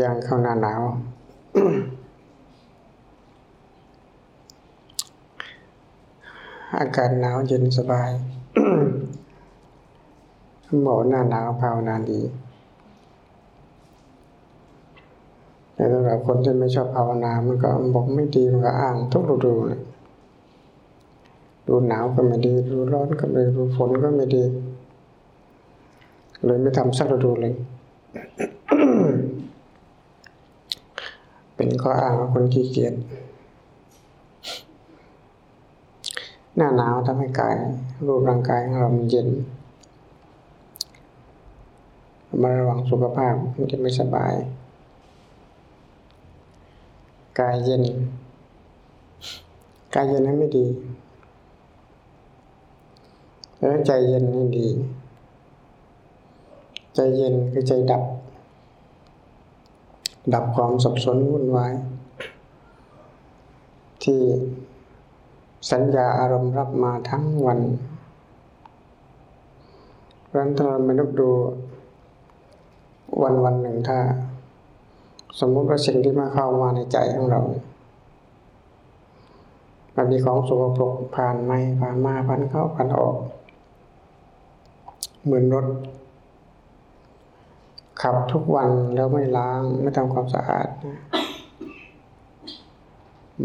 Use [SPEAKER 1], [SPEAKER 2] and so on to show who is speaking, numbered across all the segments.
[SPEAKER 1] ย่างเข้าหน้าหนาว อากาศหนาวเย็นสบายหมอหน้าหนาวภาวนาดี แต่สำหรับคนที่ไม่ชอบภาวนามันก็บอกไม่ดีมันก็อ้างทุกฤดูเลยดูหนาวก็ไม่ดี ดูร้อนก็ไม่ดีดูฝนก็ไม่ดี เลยไม่ทำสักฤดูเลย เป็นข้ออ้างของคนขี้เกียจหน้าหนาวทำให้กาย รูปร่างกายของเรามันเย็นมาระวังสุขภาพมันจะไม่สบาย กายเย็น กายเย็นนั้นไม่ดีแล้วใจเย็นนี่ดี ใจเย็นคือใจดับ ดับความสับสนวุ่นวาย ที่สัญญาอารมณ์รับมาทั้งวันรั้นถ้าเราไม่นึกดูวันวันหนึ่งถ้า สมมุติว่าสิ่งที่มาเข้ามาในใจของเรา มันมีของสกปรกผ่านไม่ผ่านมาผ่านเข้าผ่านออก เหมือนรถ ขับทุกวันแล้วไม่ล้างไม่ทำความสะอาด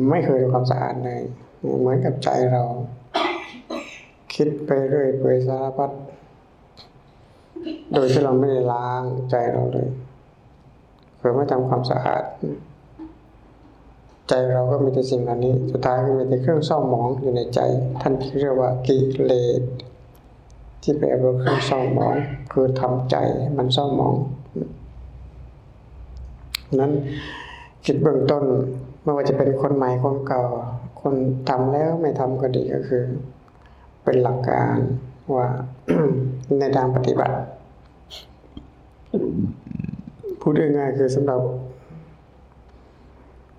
[SPEAKER 1] ไม่เคยทำความสะอาดเลย เหมือนกับใจเรา คิดไปเรื่อยเปื่อยสารพัดโดยที่เราไม่ได้ล้างใจเราเลยคือไม่ทำความสะอาด ใจเราก็มีแต่สิ่งเหล่านี้ สุดท้ายก็มีแต่เครื่องเศร้าหมองอยู่ในใจ ท่านเรียกว่ากิเลสที่แปลว่าเครื่องเศร้าหมอง คือทำใจมันเศร้าหมอง นั้นคิดเบื้องต้นไม่ว่าจะเป็นคนใหม่คนเก่า คนทำแล้วไม่ทำก็ดีก็คือ เป็นหลักการว่าในทางปฏิบัติ พูดง่ายๆคือสำหรับ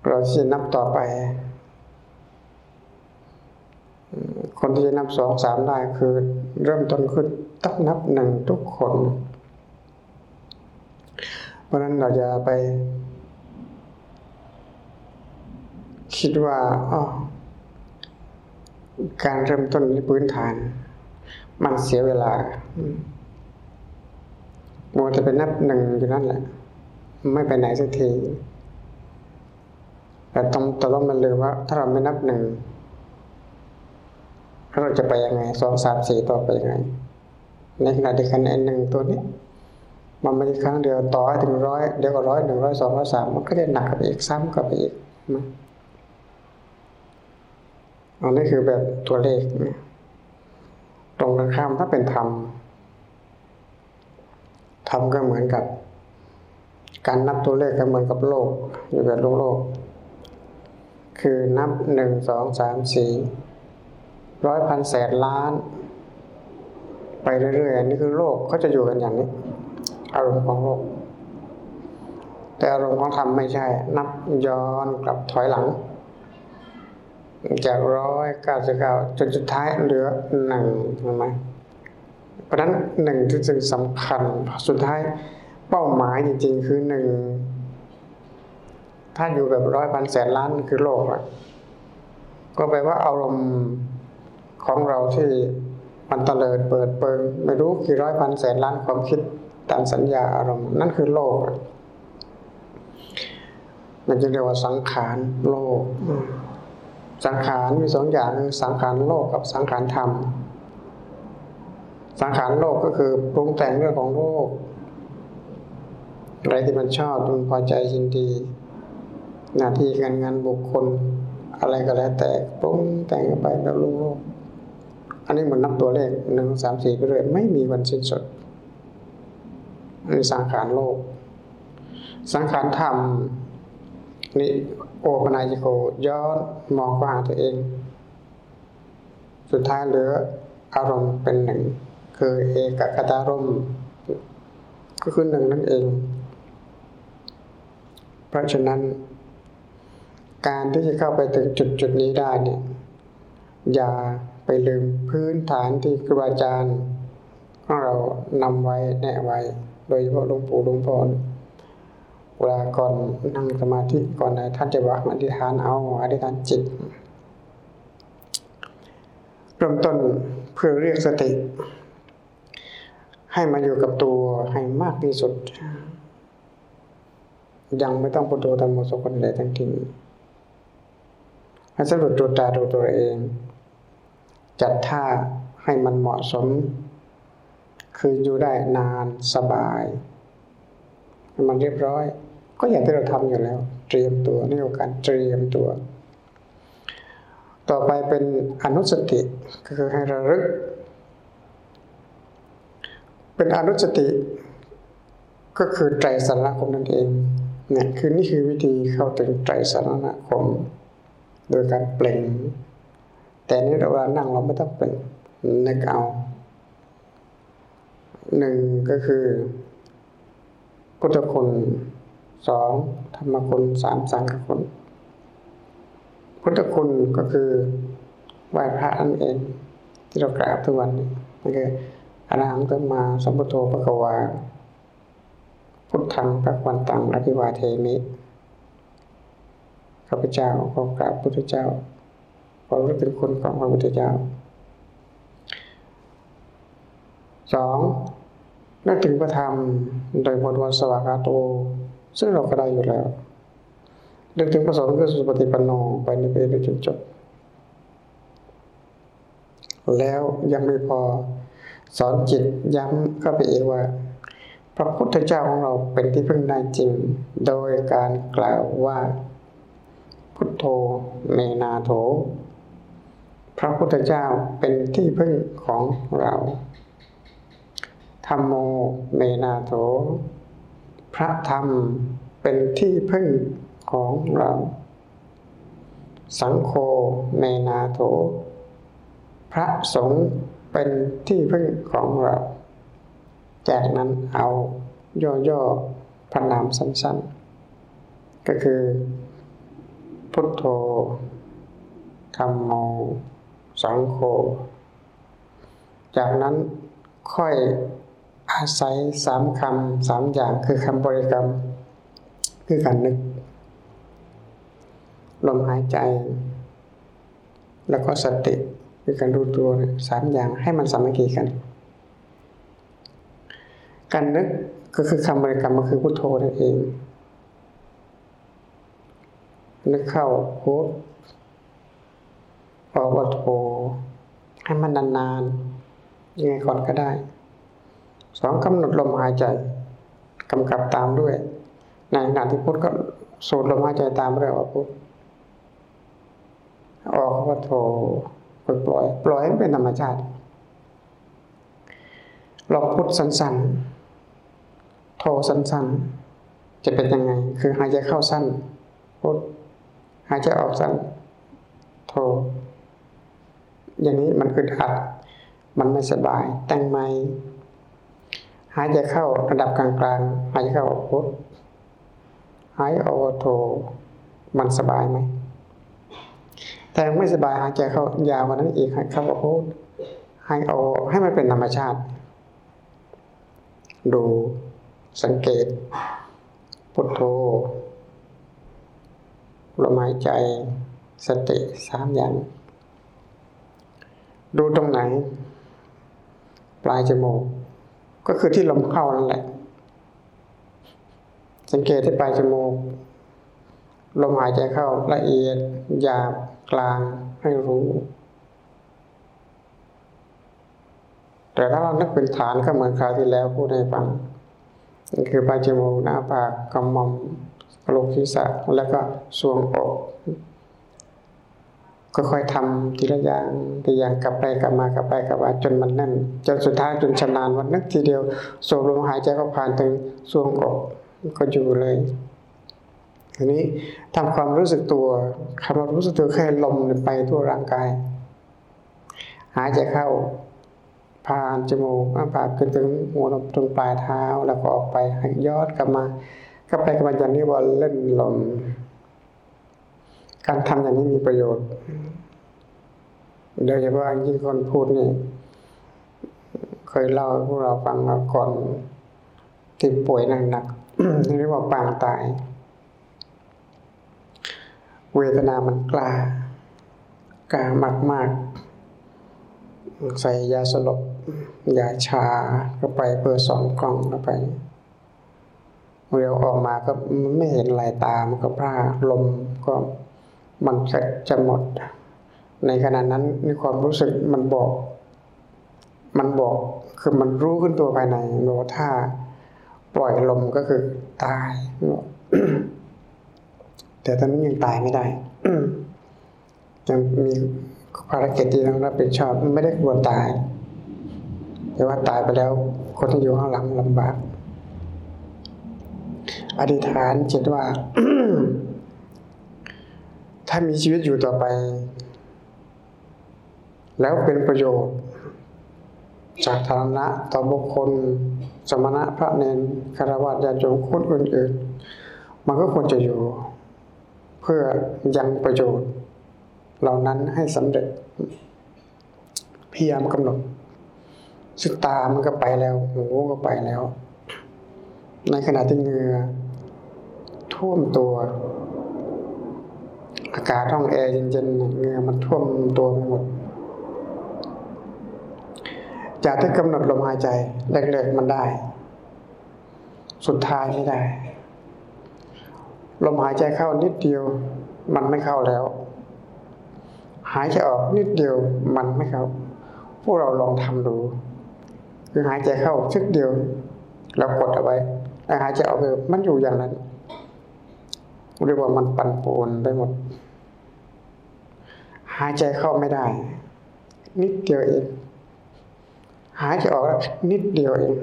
[SPEAKER 1] เราที่จะนับต่อไป คนที่จะนับสองสามได้คือ เริ่มต้นขึ้นต้องนับหนึ่งทุกคน เพราะนั้นเราจะไป คิดว่าอ๋อการเริ่มต้นในพื้นฐาน มันเสียเวลามัวจะไปนับหนึ่งอยู่นั่นแหละ ไม่ไปไหนสักทีแต่ต้องตต้องมาลืมว่า ถ้าเราไม่นับหนึ่งเราจะไปยังไงสองสามสี่ต่อไปยังไง ในขณะเดียวกันไอ้หนึ่งตัวนี้ มันไม่ใช่ครั้งเดียวต่อให้ถึงร้อยเดี๋ยวก็ร้อยหนึ่งร้อยสองร้อยสามมันก็จะหนักกับอีกซ้ำกับอีกนะอันนี้คือแบบตัวเลขนะตรงกันข้ามถ้าเป็นธรรมธรรมก็เหมือนกับ การนับตัวเลขก็เหมือนกับโลกอยู่แบบโลกโลก คือนับหนึ่งสองสามสี่ร้อยพันแสนล้าน ไปเรื่อยๆนี่คือโลกก็จะอยู่กันอย่างนี้ อารมณ์ของโลก แต่อารมณ์ของธรรมไม่ใช่ นับย้อนกลับถอยหลัง จากร้อยเก้าสิบเก้าจนสุดท้ายเหลือหนึ่งเห็นไหมเพราะนั้นหนึ่งที่จึงสำคัญสุดท้ายเป้าหมายจริงๆ คือหนึ่งถ้าอยู่แบบร้อยพันแสนล้านคือโลกอะก็แปลว่าอารมณ์ของเราที่มันเตลิดเปิดเปิง ไม่รู้กี่ร้อยพันแสนล้านความคิด ตามสัญญาอารมณ์นั่นคือโลกมันจะเรียกว่าสังขารโลก สังขารมีสองอย่างคือสังขารโลกกับสังขารธรรม สังขารโลกก็คือปรุงแต่งเรื่องของโลกอะไรที่มันชอบมันพอใจยินดี หน้าที่การงานบุคคล อะไรก็แล้ว แต่ปรุงแต่งไปแบบโลกโลกอันนี้เหมันนับตัวเลขหนึ่งสามสี่ไปเรื่อยไม่มีวันสิ้นสุด อันสังขารโลก สังขารธรรมนี่โอปนายโกย้อนมองเข้าตัวเอง สุดท้ายเหลืออารมณ์เป็นหนึ่ง คือเอกคตารมณ์ก็คือหนึ่งนั่นเอง เพราะฉะนั้น การที่จะเข้าไปถึงจุดจุดนี้ได้เนี่ยอย่าไปลืมพื้นฐานที่ครูบาอาจารย์ของเรานำไว้แนะไว้ โดยเฉพาะหลวงปู่หลวงพ่อเวลาก่อนนั่งสมาธิก่อนไหนท่านจะบอกอธิษฐานเอาอธิษฐานจิตเริ่มต้นเพื่อเรียกสติ ให้มาอยู่กับตัวให้มากที่สุด ยังไม่ต้องพุทโธธรรมโมสกุลใดทั้งทีให้สำรวจตัวตาดูตัวเอง จัดท่าให้มันเหมาะสม คืออยู่ได้นานสบาย มันเรียบร้อย ก็อย่างที่เราทำอยู่แล้ว เตรียมตัวนี่คือการเตรียมตัว ต่อไปเป็นอนุสติก็คือให้ระลึก เป็นอนุสติ ก็คือไตรสารคมนั่นเองเนี่ยคือนี่คือวิธีเข้าถึงไตรสารคม โดยการเปล่ง แต่นี้เราเวลานั่งเราไม่ต้องเปล่งนึกเอา หนึ่งก็คือ พุทธคุณสองธรรมคุณสามสังฆคุณ พุทธคุณก็คือไหว้พระนั่นเอง ที่เรากราบทุกวันนี้นั่นคืออรหังสัมมาสัมพุทโธปะกวาพุทธังพระวันตังอภิวาเทมิข้าพเจ้าขอกราบพุทธเจ้าขอรู้ถึงคุณของพระพุทธเจ้าสอง นึกถึงพระธรรมโดยบทวันสวากาโต ซึ่งเราก็ได้อยู่แล้วนึกถึงพระสงฆ์คือสุปฏิปันโนไปในไปจนจบ แล้วยังไม่พอสอนจิตย้ำเข้าไปอีกว่า พระพุทธเจ้าของเราเป็นที่พึ่งได้จริง โดยการกล่าวว่า พุทโธเมนาโถ พระพุทธเจ้าเป็นที่พึ่งของเรา ธรรมโมเมนาโถ พระธรรมเป็นที่พึ่งของเรา สังโฆเมนาโถ พระสงฆ์เป็นที่พึ่งของเรา จากนั้นเอาย่อๆพระนามสั้นๆ ก็คือ พุทโธธรรมโม สังโฆ จากนั้นค่อย อาศัยสามคำสามอย่างคือคำบริกรรม คือการนึก ลมหายใจ แล้วก็สติคือการรู้ตัวสามอย่างให้มันสามัคคีกัน การนึกก็คือคำบริกรรมก็คือพุทโธนั่นเอง นึกเข้าพุทออกว่าโธให้มันนานๆยังไงก่อนก็ได้ สองกำหนดลมหายใจกำกับตามด้วย ในขณะที่พุทธก็สูดลมหายใจตามเรื่อยว่าพุทธออกว่าโทปล่อย ปล่อยให้เป็นธรรมชาติลองพุทธสั้นๆ โทสั้นๆ จะเป็นยังไง คือหายใจเข้าสั้น พุทหายใจออกสั้น โท อย่างนี้มันอึดอัด มันไม่สบาย แต่งไม่ หายใจเข้าระดับกลางๆหายใจเข้าพุทหายออกโทมันสบายไหมแต่ไม่สบายหายใจเข้ายาวกว่านั้นอีกหายเข้าพุทหายออกให้มันเป็นธรรมชาติ ดูสังเกต พุทโธลมหายใจสติสามอย่าง ดูตรงไหน ปลายจมูก ก็คือที่ลมเข้านั่นแหละ สังเกตที่ปลายจมูก ลมหายใจเข้าละเอียดหยาบกลางให้รู้ แต่ถ้าเรานึกเป็นฐานก็เหมือนคราวที่แล้วพูดให้ฟังนี่คือปลายจมูกหน้าปากกำมอมกระโหลกศีรษะแล้วก็สวงอก ค่อยๆทำทีละอย่างทีอย่างกลับไปกลับมากลับไปกลับมาจนมันแน่นจนสุดท้ายจนชำนาญวันนึกทีเดียวสูบลมหายใจก็ผ่านถึงสวงอกก็อยู่เลยทีนี้ทำความรู้สึกตัวคำว่ารู้สึกตัวแค่ลมไปทั่วร่างกาย หายใจเข้าผ่านจมูกผ่านขึ้นถึงหัวตรงปลายเท้าแล้วก็ออกไปยอดกลับมากลับไปกลับมาอย่างนี้ว่าเล่นลมการทำอย่างนี้มีประโยชน์ โดยเฉพาะยิ่งคนพูดนี่เคยเล่าให้พวกเราฟังมาก่อนที่ป่วยหนักๆเรียกว่าปางตาย เวทนามันกล้ากล้ามาก ๆ ใส่ยาสลบยาชาเข้าไปเพื่อสองกล่องเข้าไปเร็วออกมาก็ไม่เห็นลายตามันก็พร่าลมก็มันจะจะหมด ในขณะนั้นในความรู้สึกมันบอก มันบอกคือมันรู้ขึ้นตัวภายในว่าถ้าปล่อยลมก็คือตายแต่ตอนนั้นยังตายไม่ได้ยังมีภารกิจที่ต้องรับผิดชอบไม่ได้กลัวตาย แต่ว่าตายไปแล้วคนที่อยู่ข้างหลังลำบากอธิษฐานจิตว่า ถ้ามีชีวิตอยู่ต่อไป แล้วเป็นประโยชน์จากฐานะต่อบุคคล สมณะพระเนนคารวะญาติโยมคนอื่นๆ มันก็ควรจะอยู่ เพื่อยังประโยชน์ เหล่านั้นให้สำเร็จพยายามกำหนดซึ่งตามันก็ไปแล้วหูก็ไปแล้ว ในขณะที่เงือท่วมตัว อากาศห้องแอร์เย็นๆเงือมันท่วมตัวไปหมด จากที่กำหนดลมหายใจแรกๆมันได้ สุดท้ายไม่ได้ ลมหายใจเข้านิดเดียว มันไม่เข้าแล้ว หายใจออกนิดเดียวมันไม่เข้า พวกเราลองทำดู คือหายใจเข้าชึกเดียวเรากดเอาไว้แล้วหายใจออกไปมันอยู่อย่างนั้นเรียกว่ามันปั่นป่วนไปหมด หายใจเข้าไม่ได้ นิดเดียวเอง หายใจออกนิดเดียวเอง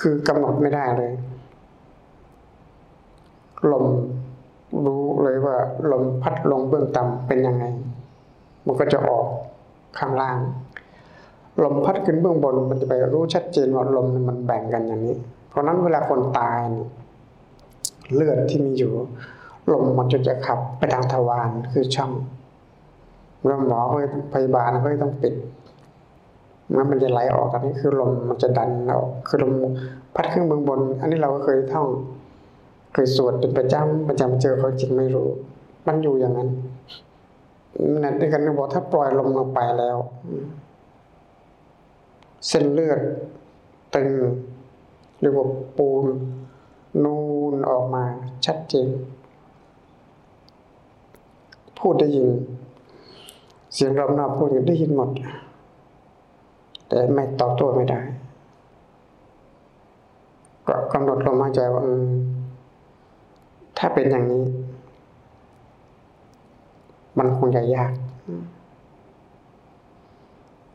[SPEAKER 1] คือกำหนดไม่ได้เลย ลมรู้เลยว่า ลมพัดลงเบื้องต่ำเป็นยังไง มันก็จะออกข้างล่าง ลมพัดขึ้นเบื้องบน มันจะไปรู้ชัดเจนว่าลมมันแบ่งกันอย่างนี้ เพราะนั้นเวลาคนตายเนี่ยเลือดที่มีอยู่ ลมมันจะจะขับไปทางทวารคือช่อง แล้วหมอก็พยาบาลก็ต้องปิดมันมันจะไหลออกอันนี้คือลมมันจะดันออกคือลมพัดขึ้นเบื้องบน อันนี้เราก็เคยท่อง เคยสวดเป็นประจำประจำเจอเขาจริงไม่รู้ มันอยู่อย่างนั้นนั่นด้วยกันบอกถ้าปล่อยลมลงไปแล้ว เส้นเลือดตึงหรือว่าปูนนูนออกมาชัดเจนพูดได้ยิน เสียงรอบนอกพูดได้ยินหมด แต่ไม่ตอบโต้ไม่ได้ ก็กำหนดลมหายใจว่าถ้าเป็นอย่างนี้ มันคงจะยาก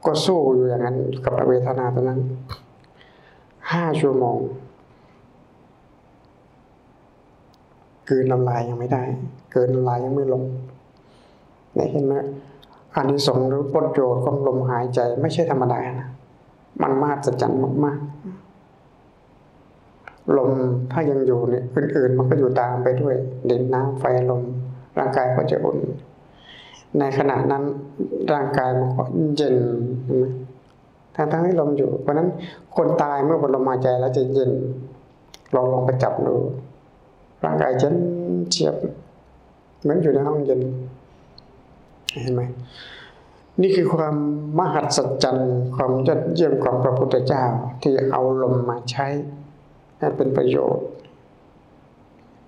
[SPEAKER 1] ก็สู้อยู่อย่างนั้นกับเวทนาตัวนั้นห้าชั่วโมงเกินน้ำลายยังไม่ได้ เกินน้ำลายยังไม่ลงเนี่ยเห็นไหม อันที่สงส์หรือประโยชน์ของลมหายใจไม่ใช่ธรรมดานะมันมากสัจจันมากๆ ลมถ้ายังอยู่เนี่ยอื่นๆ มันก็อยู่ตามไปด้วยดินน้ำไฟลม ร่างกายก็จะอุ่น ในขณะนั้นร่างกายมันก็เย็นเห็นไหมทั้งทั้งที่ลมอยู่ เพราะนั้นคนตายเมื่อบนลมหายใจแล้วจะเย็นลองลองไปจับดูร่างกายเย็นเฉียบเหมือนอยู่ในห้องเย็น เห็นไหมนี่คือความมหัศจรรย์ความยอดเยี่ยมของพระพุทธเจ้าที่เอาลมมาใช้ให้เป็นประโยชน์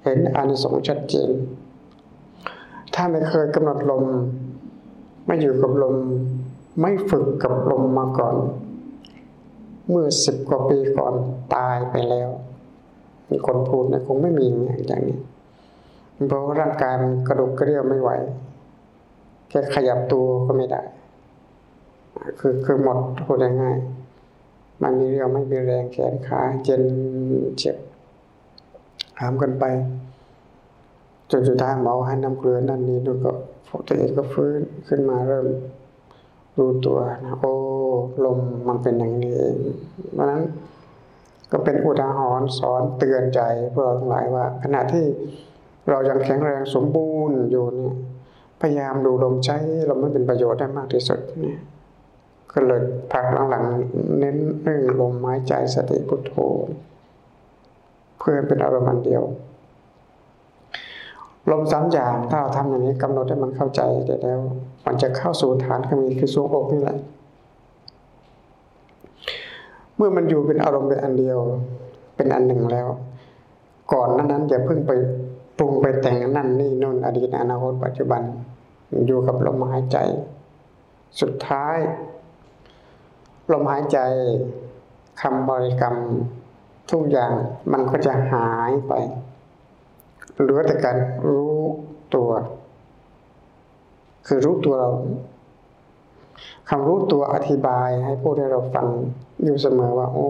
[SPEAKER 1] เห็นอานิสงส์ชัดเจน ถ้าไม่เคยกำหนดลม ไม่อยู่กับลม ไม่ฝึกกับลมมาก่อน เมื่อสิบกว่าปีก่อนตายไปแล้ว มีคนพูดเนี่ยคงไม่มีอย่างนี้เพราะร่างกายมันกระดูกกระเดี่ยวไม่ไหว แค่ขยับตัวก็ไม่ได้ คือคือหมดพูดง่ายๆมันมีเรี่ยวไม่มีแรงแขนขาเจ็นเจ็บหามกันไป จนสุดท้ายหมอให้น้ำเกลือนั่นนี่ดูก็ตัวเองก็ฟื้นขึ้นมาเริ่มรู้ตัวนะโอ้ลมมันเป็นอย่างนี้เองเพราะนั้นก็เป็นอุทาหรณ์สอนเตือนใจพวกเราทั้งหลายว่า ขณะที่เรายังแข็งแรงสมบูรณ์อยู่เนี่ย พยายามดูลมใช้ลมให้เป็นประโยชน์ได้มากที่สุดเนี่ยก็เลยพักหลังๆเน้นเรื่องลมหายใจสติพุทโธเพื่อเป็นอารมณ์อันเดียว ลมสามอย่างถ้าเราทำอย่างนี้กำหนดให้มันเข้าใจได้แล้ว มันจะเข้าสู่ฐานขมีคือทรวงอกนี่แหละเมื่อมันอยู่เป็นอารมณ์เป็นอันเดียว เป็นอันหนึ่งแล้ว ก่อนนั้นนั้นอย่าเพิ่งไป ปรุงไปแต่งนั่นนี่นู่นอดีตอนาคตปัจจุบัน อยู่กับลมหายใจ สุดท้าย ลมหายใจคำบริกรรมทุกอย่างมันก็จะหายไปเหลือแต่การรู้ตัว คือรู้ตัวเราคำรู้ตัวอธิบายให้พวกให้เราฟังอยู่เสมอว่า โอ้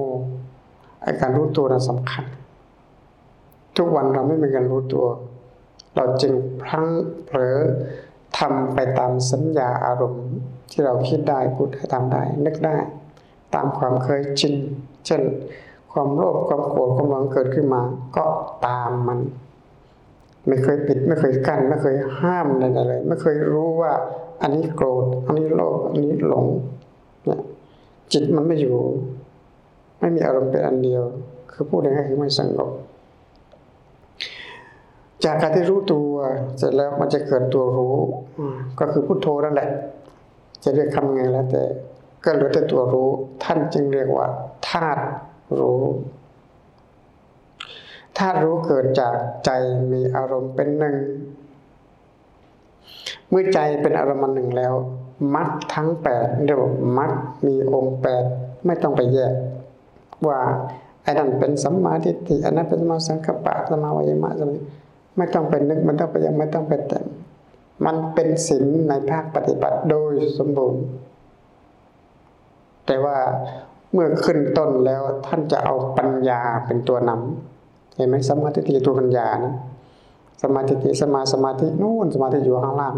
[SPEAKER 1] ไอการรู้ตัวนั้นสำคัญ ทุกวันเราไม่มีการรู้ตัว เราจึงพลั้งเผลอทำไปตามสัญญาอารมณ์ที่เราคิดได้พูดได้ทำได้ นึกได้ ตามความเคยชินเช่น ความโลภความโกรธความหลงเกิดขึ้นมา ก็ตามมัน ไม่เคยปิดไม่เคยกั้นไม่เคยห้ามอะไรเลย ไม่เคยรู้ว่า อันนี้โกรธ อันนี้โลภอันนี้หลงเนี่ยจิตมันไม่อยู่ ไม่มีอารมณ์เป็นอันเดียว คือพูดง่ายๆคือไม่สงบ จากการที่รู้ตัวเสร็จแล้วมันจะเกิดตัวรู้ก็คือพุทโธนั่นแหละ จะเรียกคำไงแล้วแต่ ก็เหลือแต่ตัวรู้ ท่านจึงเรียกว่าธาตุรู้ธาตุรู้เกิดจากใจมีอารมณ์เป็นหนึ่ง เมื่อใจเป็นอารมณ์หนึ่งแล้ว มัดทั้งแปดเรียกว่ามัดมีองค์แปดไม่ต้องไปแยก ว่าไอ้นั่นเป็นสัมมาทิฏฐิอันนั้นเป็นสัมมาสังกัปปะสัมมาวายมะสมา ไม่ต้องไปนึกมันต้องไปยังไม่ต้องไปแต่งมันเป็นศีลในภาคปฏิบัติโดยสมบูรณ์ แต่ว่าเมื่อขึ้นต้นแล้วท่านจะเอาปัญญาเป็นตัวนำเห็นไหมสมาธิฏฐิตัวปัญญานะสมาธิสมาสมาธินู่นสมาธิอยู่ข้างล่าง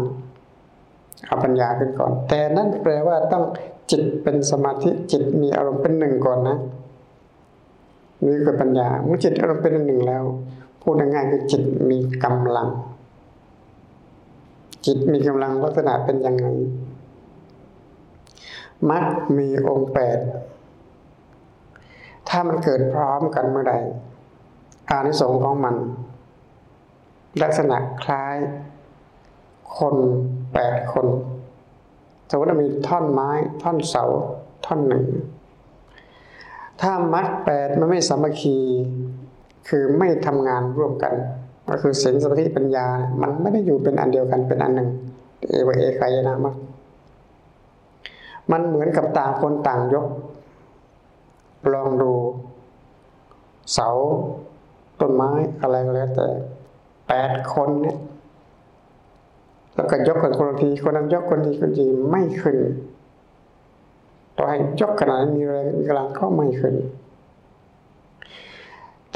[SPEAKER 1] เอาปัญญาขึ้นก่อน แต่นั่นแปลว่าต้องจิตเป็นสมาธิจิตมีอารมณ์เป็นหนึ่งก่อนนะนี่คือปัญญาเมื่อจิตอารมณ์เป็นหนึ่งแล้ว พูดง่ายๆคือจิตมีกำลัง จิตมีกำลังลักษณะเป็นยังไงมักมีองค์แปด ถ้ามันเกิดพร้อมกันเมื่อใด อานิสงส์ของมัน ลักษณะคล้าย คนแปดคนสมมติว่ามีท่อนไม้ ท่อนเสา ท่อนหนึ่ง ถ้ามัดแปดมันไม่สามัคคี คือไม่ทำงานร่วมกัน ก็คือศีลสมาธิปัญญา มันไม่ได้อยู่เป็นอันเดียวกันเป็นอันหนึ่งเอวเอกายนะมักมันเหมือนกับต่างคนต่างยก ลองดู เสาต้นไม้อะไรก็แล้วแต่แปดคนเนี่ยแล้วก็ยกกันคนทีคนนั้นยกคนทีคนทีไม่ขึ้นต่อให้ยกขนาดมีแรงมีกำลังก็ไม่ขึ้น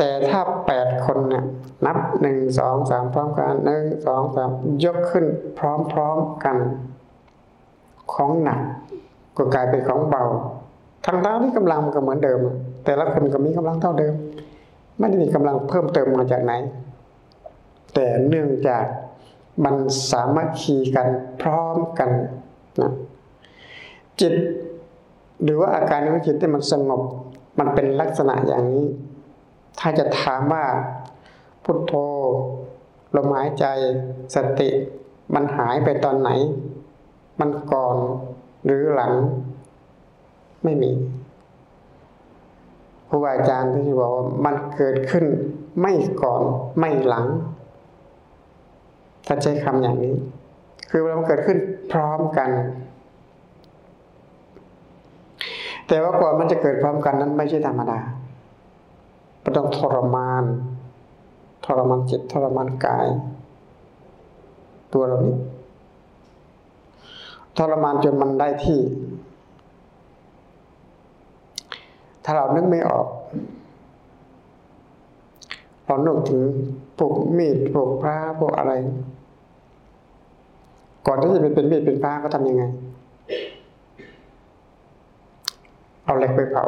[SPEAKER 1] แต่ถ้าแปดคนเนี่ยนับหนึ่งสองสามพร้อมกันหนึ่งสองสามยกขึ้นพร้อมๆกัน ของหนักก็กลายเป็นของเบาทางด้านที่กำลังมันก็เหมือนเดิม แต่ละคนก็มีกำลังเท่าเดิม ไม่ได้มีกำลังเพิ่มเติมมาจากไหน แต่เนื่องจากมันสามารถคีกันพร้อมกันนะจิต หรือว่าอาการของจิตที่มันสงบ มันเป็นลักษณะอย่างนี้ ถ้าจะถามว่าพุทโธลมหายใจสติมันหายไปตอนไหน มันก่อนหรือหลัง ไม่มีครูอาจารย์ที่บอกว่ามันเกิดขึ้นไม่ก่อนไม่หลัง ถ้าใช้คำอย่างนี้ คือมันเกิดขึ้นพร้อมกัน แต่ว่าก่อนมันจะเกิดพร้อมกันนั้นไม่ใช่ธรรมดา มันต้องทรมาน ทรมานจิตทรมานกาย ตัวเรานี้ทรมานจนมันได้ที่ ถ้าเรานึกไม่ออก เรานึกถึงพวกมีดพวกพระพวกอะไร ก่อนที่จะเป็นมีดเป็นพระก็ทำยังไง เอาเหล็กไปเผา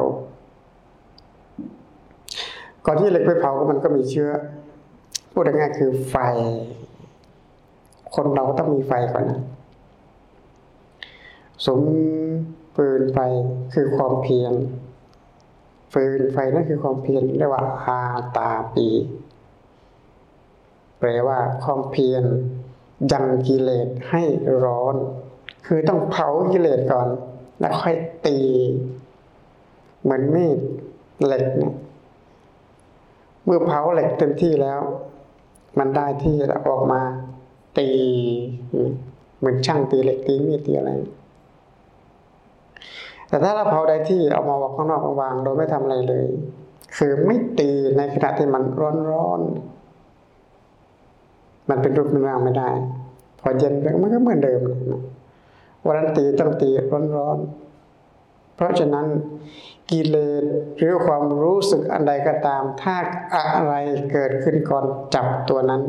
[SPEAKER 1] ก่อนที่เหล็กไปเผาก็มันก็มีเชื้อ พูดง่ายๆคือไฟ คนเราต้องมีไฟก่อนนะสมฟืนไฟคือความเพียรฟืนไฟนั่นคือความเพียรเรียกว่าอาตาปีแปลว่าความเพียรยังกิเลสให้ร้อน คือต้องเผากิเลสก่อน แล้วค่อยตี เหมือนมีดเหล็กเนี่ย เมื่อเผาเหล็กเต็มที่แล้ว มันได้ที่แล้วออกมาตีเหมือนช่างตีเหล็กตีมีดตีอะไร แต่ถ้าเราเผาได้ที่เอามาวางข้างนอกวางโดยไม่ทำอะไรเลย คือไม่ตีในขณะที่มันร้อนร้อนมันเป็นรูปเป็นร่างไม่ได้ พอเย็นมันก็เหมือนเดิมวันนั้นตีต้องตีร้อนร้อนเพราะฉะนั้น กิเลสหรือความรู้สึกอันใดก็ตาม ถ้าอะไรเกิดขึ้นก่อนจับตัวนั้น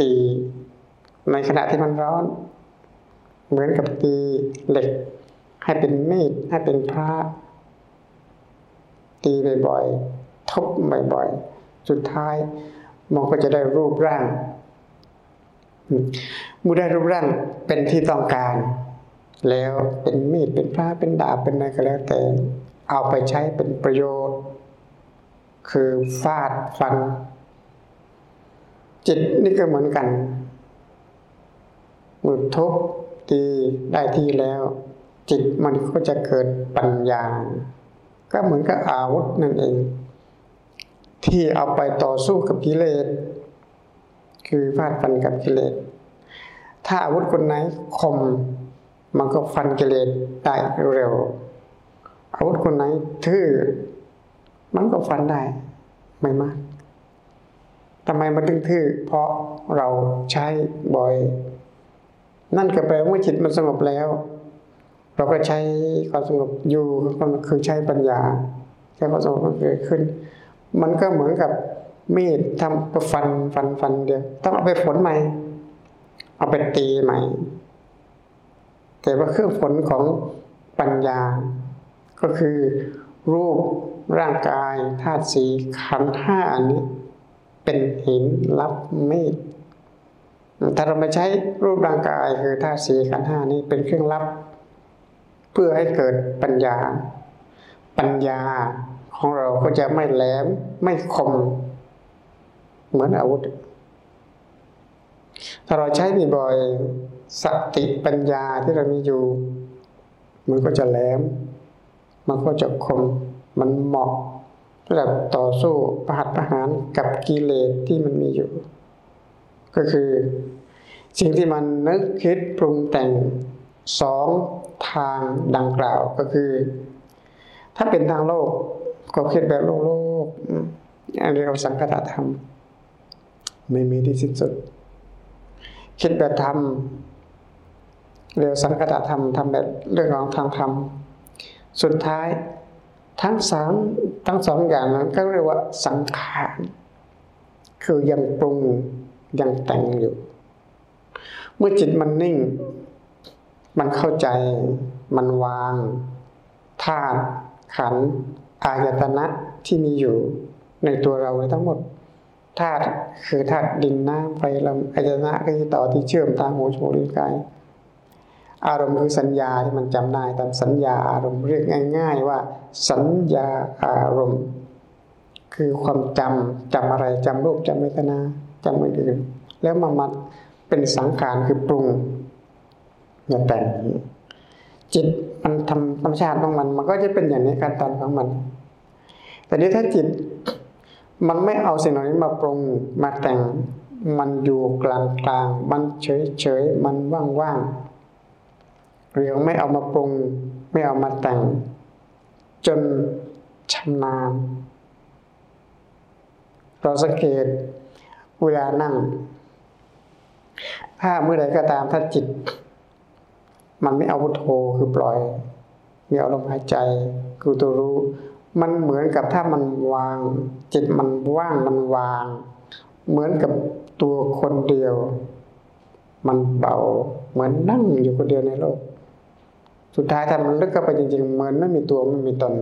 [SPEAKER 1] ตีในขณะที่มันร้อน เหมือนกับตีเหล็ก ให้เป็นมีดให้เป็นพระตีบ่อยๆทบบ่อยๆสุดท้ายมันก็จะได้รูปร่างเมื่อได้รูปร่างเป็นที่ต้องการ แล้วเป็นมีดเป็นพระเป็นดาบเป็นอะไรก็แล้วแต่ เอาไปใช้เป็นประโยชน์ คือฟาดฟัน จิตนี่ก็เหมือนกันหมือทุบตีได้ที่แล้ว จิตมันก็จะเกิดปัญญา ก็เหมือนกับอาวุธนั่นเอง ที่เอาไปต่อสู้กับกิเลสคือฟาดฟันกับกิเลสถ้าอาวุธคนไหนคม มันก็ฟันกิเลสได้เร็ว อาวุธคนไหนทื่อมันก็ฟันได้ไม่มากทำไมมันถึงทื่อเพราะเราใช้บ่อย นั่นก็แปลว่าจิตมันสงบแล้ว เราก็ใช้ความสงบอยู่คือใช้ปัญญาใช้ความสงบมันเกิดขึ้น มันก็เหมือนกับมีดทำฟันฟันฟันเดียวต้องเอาไปฝนใหม่ เอาไปตีใหม่ แต่ว่าเครื่องผลของปัญญา ก็คือรูปร่างกายธาตุสีขันห้าอันนี้ เป็นหินรับมีดถ้าเราไม่ใช้รูปร่างกายคือธาตุสีขันห้านี้เป็นเครื่องรับ เพื่อให้เกิดปัญญา ปัญญาของเราก็จะไม่แหลมไม่คม เหมือนอาวุธ ถ้าเราใช้บ่อย สติปัญญาที่เรามีอยู่ มันก็จะแหลม มันก็จะคม มันเหมาะสำหรับต่อสู้ประหัตประหารกับกิเลสที่มันมีอยู่ ก็คือ สิ่งที่มันนึกคิดปรุงแต่งสองทางดังกล่าวก็คือ ถ้าเป็นทางโลกก็คิดแบบโลกโลกอันเรียกว่าสังคตธรรม ไม่มีที่สิ้นสุดคิดแบบธรรม เรียกสังกตธรรมทำแบบเรื่องของทางธรรม สุดท้ายทั้งสามทั้งสองอย่างนั้นก็เรียกว่าสังขารคือยังปรุงยังแต่งอยู่ เมื่อจิตมันนิ่ง มันเข้าใจ มันวางธาตุขันอายตนะที่มีอยู่ในตัวเราทั้งหมดธาตุคือธาตุดินน้ำไฟลมอายตนะก็คือต่อที่เชื่อมตาหูจมูกลิ้นกาย อารมณ์คือสัญญาที่มันจำได้ตามสัญญาอารมณ์เรียกง่าย ๆ ว่า สัญญาอารมณ์ คือความจำจำอะไรจำรูปจำเวทนาจำอื่นๆแล้วมามัดเป็นสังขารคือปรุงอย่าแต่งจิตมันทำธรรมชาติของมัน มันก็จะเป็นอย่างนี้การตันของมัน แต่นี้ถ้าจิตมันไม่เอาสิ่งเหล่านี้มาปรุงมาแต่งมันอยู่กลางกลางมันเฉยเฉยมันว่างว่าง เรียงไม่เอามาปรุง ไม่เอามาแต่ง จนชำนาญเราสังเกตเวลานั่ง ถ้าเมื่อใดก็ตามถ้าจิต มันไม่เอาพุทโธคือปล่อยไมีเอาลมหายใจ คือตัวรู้ มันเหมือนกับถ้ามันวาง จิตมันว่างมันวาง เหมือนกับตัวคนเดียว มันเบาเหมือนนั่งอยู่คนเดียวในโลก สุดท้ายถ้ามันลึกเข้าไปจริงๆเหมือนไม่มีตัวไม่มีตน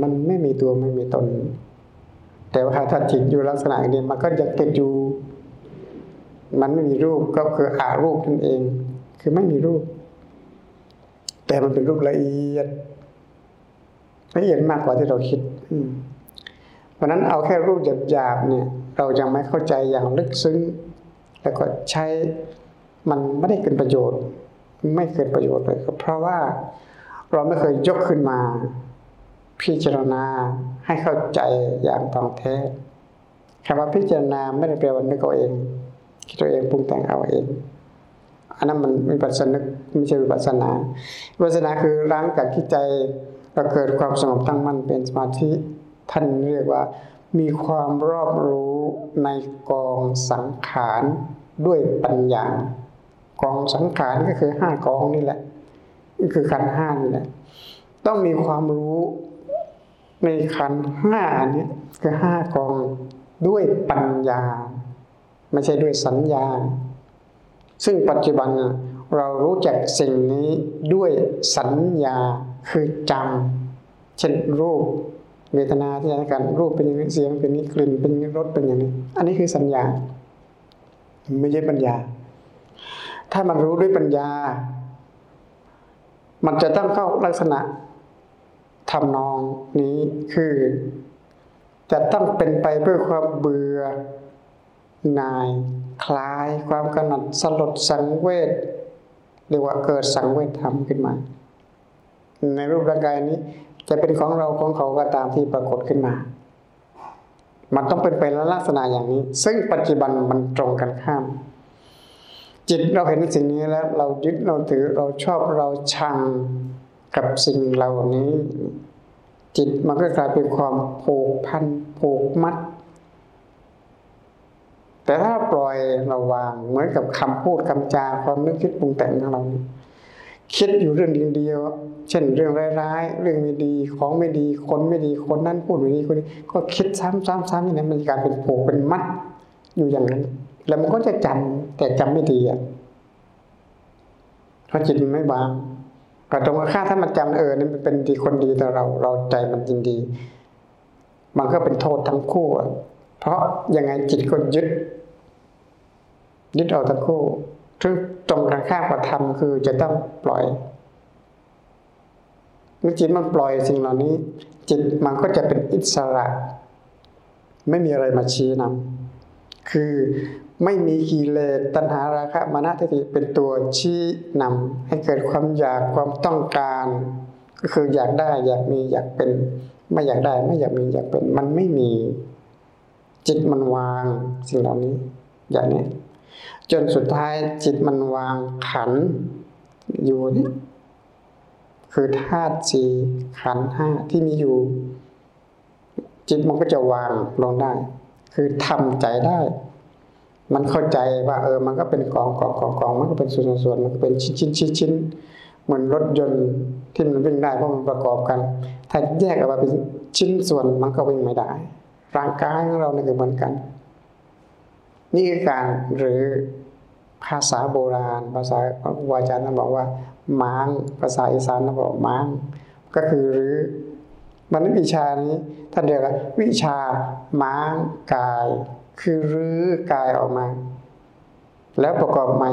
[SPEAKER 1] มันไม่มีตัวไม่มีตน แต่ว่าถ้าจิตอยู่ลักษณะนี้มันก็จะติดอยู่ มันไม่มีรูปก็คืออารูปนั่นเอง คือไม่มีรูป แต่มันเป็นรูปละเอียดละเอียดมากกว่าที่เราคิดอืเพราะนั้นเอาแค่รูปหยาบๆเนี่ย เรายังไม่เข้าใจอย่างลึกซึ้ง แล้วก็ใช้มันไม่ได้เกินประโยชน์ ไม่เกินประโยชน์เลยก็เพราะว่าเราไม่เคยยกขึ้นมา พิจารณาให้เข้าใจอย่างตรงแท้คำว่าพิจารณาไม่ได้แปลว่านึกเอาเองคิดตัวเองปรุงแต่งเอาเองอันนั้นมันวิปัสสนึกไม่ใช่วิปัสนาวิปัสสนาคือล้างจากที่ใจเราเกิดความสงบตั้งมั่นเป็นสมาธิท่านเรียกว่า มีความรอบรู้ในกองสังขารด้วยปัญญา กองสังขารก็คือห้ากองนี่แหละนี่คือขันห้านี่แหละ ต้องมีความรู้ในขันห้านี้คือห้ากองด้วยปัญญา ไม่ใช่ด้วยสัญญา ซึ่งปัจจุบันเรารู้จักสิ่งนี้ด้วยสัญญาคือจำเช่นรูปเวทนาที่อากันรูปเป็นอย่างนี้เสียงเป็นนี้กลิ่นเป็นอย่างนี้รสเป็นอย่างนี้ อันนี้คือสัญญา ไม่ใช่ปัญญา ถ้ามันรู้ด้วยปัญญา มันจะต้องเข้าลักษณะทำนองนี้คือ จะต้องเป็นไปเพื่อความเบื่อหน่าย คลายความกำหนัดสลดสังเวชเรียกว่าเกิดสังเวชธรรมขึ้นมา ในรูปร่างกายนี้จะเป็นของเราของเขาก็ตามที่ปรากฏขึ้นมา มันต้องเป็นไปลักษณะอย่างนี้ ซึ่งปัจจุบันมันตรงกันข้าม จิตเราเห็นสิ่งนี้แล้ว เรายึดเราถือเราชอบเราชังกับสิ่งเหล่านี้ จิตมันก็กลายเป็นความผูกพันผูกมัด แต่ถ้าปล่อยเราวางเหมือนกับคำพูดคำจาความนึกคิดปรุงแต่งของเรา คิดอยู่เรื่องเดียวเช่นเรื่องร้ายๆเรื่องไม่ดีของไม่ดีคนไม่ดีคนนั้นพูดไม่ดีคนนี้ก็คิดซ้ำๆๆอย่างนั้นมันกลายเป็นผูกเป็นมัดอยู่อย่างนั้น แล้วมันก็จะจำแต่จำไม่ดีอะเพราะจิตมันไม่บางก็ตรงกับข้าถ้ามันจำเออนี่มันเป็นดีคนดีแต่เรา เราใจมันยินดี มันก็เป็นโทษทั้งคู่อะเพราะยังไงจิตก็ยึด ยึดเอาทั้งคู่ซึ่งตรงกันข้ามกับธรรมคือจะต้องปล่อยเมื่อจิตมันปล่อยสิ่งเหล่านี้ จิตมันก็จะเป็นอิสระ ไม่มีอะไรมาชี้นำคือ ไม่มีกิเลสตัณหาราคะมานะทิฏฐิเป็นตัวชี้นำให้เกิดความอยากความต้องการ ก็คืออยากได้อยากมีอยากเป็น ไม่อยากได้ไม่อยากมีอยากเป็น มันไม่มี จิตมันวางสิ่งเหล่านี้ อย่างนี้ จนสุดท้ายจิตมันวางขันอยู่นี่คือธาตุสี่ขันห้าที่มีอยู่ จิตมันก็จะวางลงได้ คือทำใจได้ มันเข้าใจว่าเออมันก็เป็นกองกองกองกองมันก็เป็นส่วนส่วนมันก็เป็นชิ้นชิ้นชิ้นชิ้นเหมือนรถยนต์ที่มันวิ่งได้เพราะมันประกอบกัน ถ้าแยกออกมาเป็นชิ้นส่วนมันก็วิ่งไม่ได้ ร่างกายของเราเนี่ยเหมือนกัน นี่คือการหรือภาษาโบราณ ภาษาวาจาท่านบอกว่าม้างภาษาอีสานท่านบอกม้าง ก็คือหรือมันวิชานี้ท่านเรียกว่าวิชาม้างกาย คือรื้อกายออกมา แล้วประกอบใหม่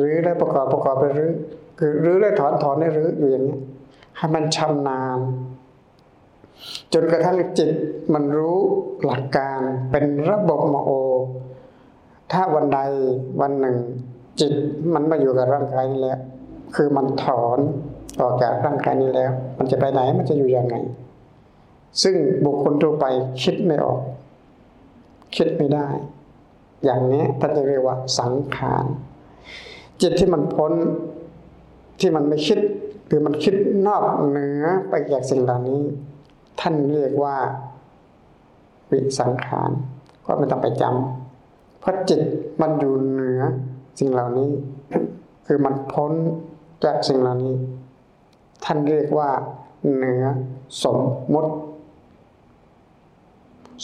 [SPEAKER 1] รื้อแล้วประกอบประกอบไปรื้อคือรื้อแล้วถอนถอนได้รื้ออยู่อย่างนี้ให้มันชำนาญ จนกระทั่งจิตมันรู้หลักการเป็นระบบมโอ ถ้าวันใดวันหนึ่ง จิตมันมาอยู่กับร่างกายนี้แล้วคือมันถอนออกจากร่างกายนี้แล้ว มันจะไปไหนมันจะอยู่ยังไง ซึ่งบุคคลทั่วไปคิดไม่ออก คิดไม่ได้ อย่างนี้ท่านจะเรียกว่าสังขารจิตที่มันพ้นที่มันไม่คิดหรือมันคิดนอกเหนือไปจากสิ่งเหล่านี้ ท่านเรียกว่า วิสังขารก็ไม่ต้องไปจำเพราะจิตมันอยู่เหนือสิ่งเหล่านี้ คือมันพ้นจากสิ่งเหล่านี้ ท่านเรียกว่าเหนือสมมติ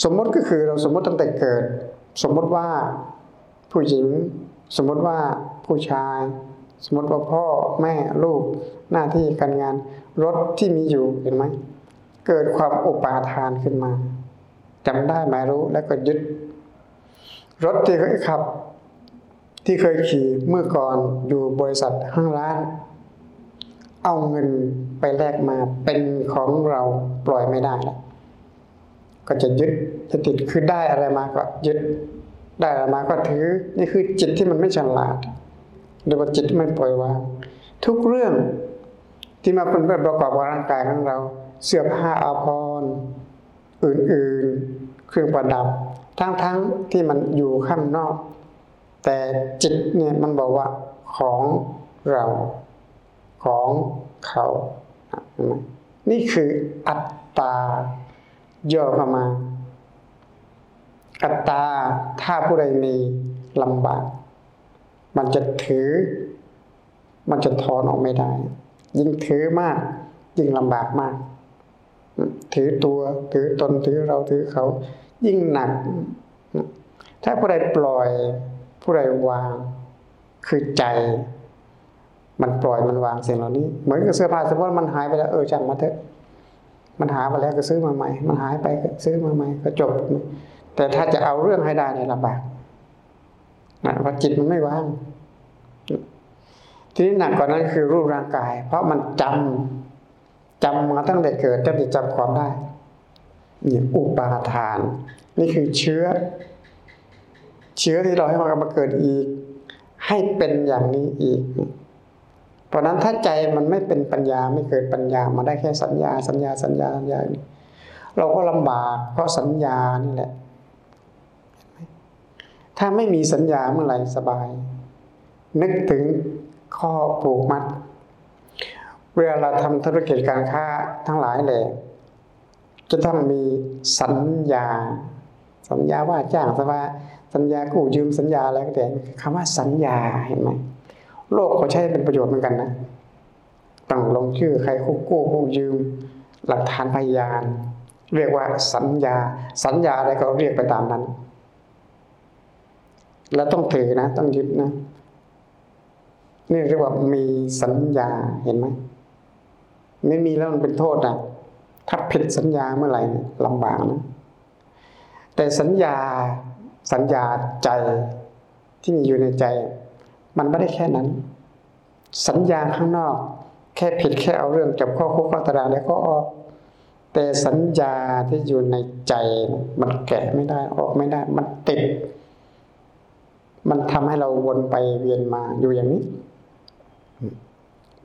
[SPEAKER 1] สมมติก็คือเราสมมติตั้งแต่เกิด สมมติว่าผู้หญิง สมมติว่าผู้ชาย สมมติว่าพ่อแม่ลูกหน้าที่การงานรถที่มีอยู่เห็นไหมเกิดความอุปาทานขึ้นมาจำได้หมายรู้แล้วก็ยึด รถที่เขาขับ ที่เคยขี่เมื่อก่อนอยู่บริษัทห้างร้าน เอาเงินไปแลกมาเป็นของเราปล่อยไม่ได้แล้ว ก็จะยึดจะติดคือได้อะไรมาก็ยึดได้อะไรมาก็ถือ นี่คือจิตที่มันไม่ฉลาดหรือว่าจิตที่มันปล่อยวาง ทุกเรื่องที่มาเป็นประกอบกับร่างกายของเรา เสื้อผ้าอาภรณ์อื่นๆ เครื่องประดับ ทั้งๆที่มันอยู่ข้างนอก แต่จิตเนี่ยมันบอกว่าของเราของเขา นี่คืออัตตา ย่อเข้ามา อัตตาถ้าผู้ใดมีลำบาก มันจะถือ มันจะถอนออกไม่ได้ ยิ่งถือมาก ยิ่งลำบากมาก ถือตัวถือตนถือเราถือเขา ยิ่งหนัก ถ้าผู้ใดปล่อย ผู้ใดวาง คือใจมันปล่อยมันวางสิ่งเหล่านี้ เหมือนกับเสื้อผ้าสมมติมันหายไปแล้วเออจังมาเถอะ มันหาไปแล้วก็ซื้อมาใหม่ มันหายไปก็ซื้อมาใหม่ก็จบ แต่ถ้าจะเอาเรื่องให้ได้เนี่ยลำบากนะเพราะจิตมันไม่ว่าง ทีนี้หนักกว่านั้นคือรูปร่างกาย เพราะมันจำจำมาตั้งแต่เกิดจนติดจำความได้นี่อุปาทาน นี่คือเชื้อ เชื้อที่เราให้มันกลับมาเกิดอีก ให้เป็นอย่างนี้อีก ราะนั้นถ้าใจมันไม่เป็นปัญญาไม่เกิดปัญญามาได้แค่สัญญา สัญญาสัญญาสัญญาเราก็ลำบากเพราะสัญญานี่แหละ ถ้าไม่มีสัญญาเมื่อไหร่สบาย นึกถึงข้อผูกมัด เวลาเราทำธุรกิจการค้าทั้งหลายเลยจะต้องมีสัญญา สัญญาว่าจ้างสัญญาสัญญากู้ยืมสัญญาอะไรก็แต่คำว่าสัญญาเห็นไหม โลกเขาใช้เป็นประโยชน์เหมือนกันนะต้องลงชื่อใครคู่กู้คู่ยืม หลักฐานพยาน เรียกว่าสัญญา สัญญาอะไรก็เรียกไปตามนั้น แล้วต้องถือนะ ต้องยึดนะ นี่เรียกว่ามีสัญญาเห็นไหมไม่มีแล้วมันเป็นโทษนะถ้าผิดสัญญาเมื่อไหร่ลำบากนะแต่สัญญาสัญญาใจที่มีอยู่ในใจ มันไม่ได้แค่นั้น สัญญาข้างนอก แค่ผิดแค่เอาเรื่องจับข้อคุกข้อตารางแล้วก็ออกแต่สัญญาที่อยู่ในใจมันแกะไม่ได้ออกไม่ได้ มันติด มันทำให้เราวนไปเวียนมาอยู่อย่างนี้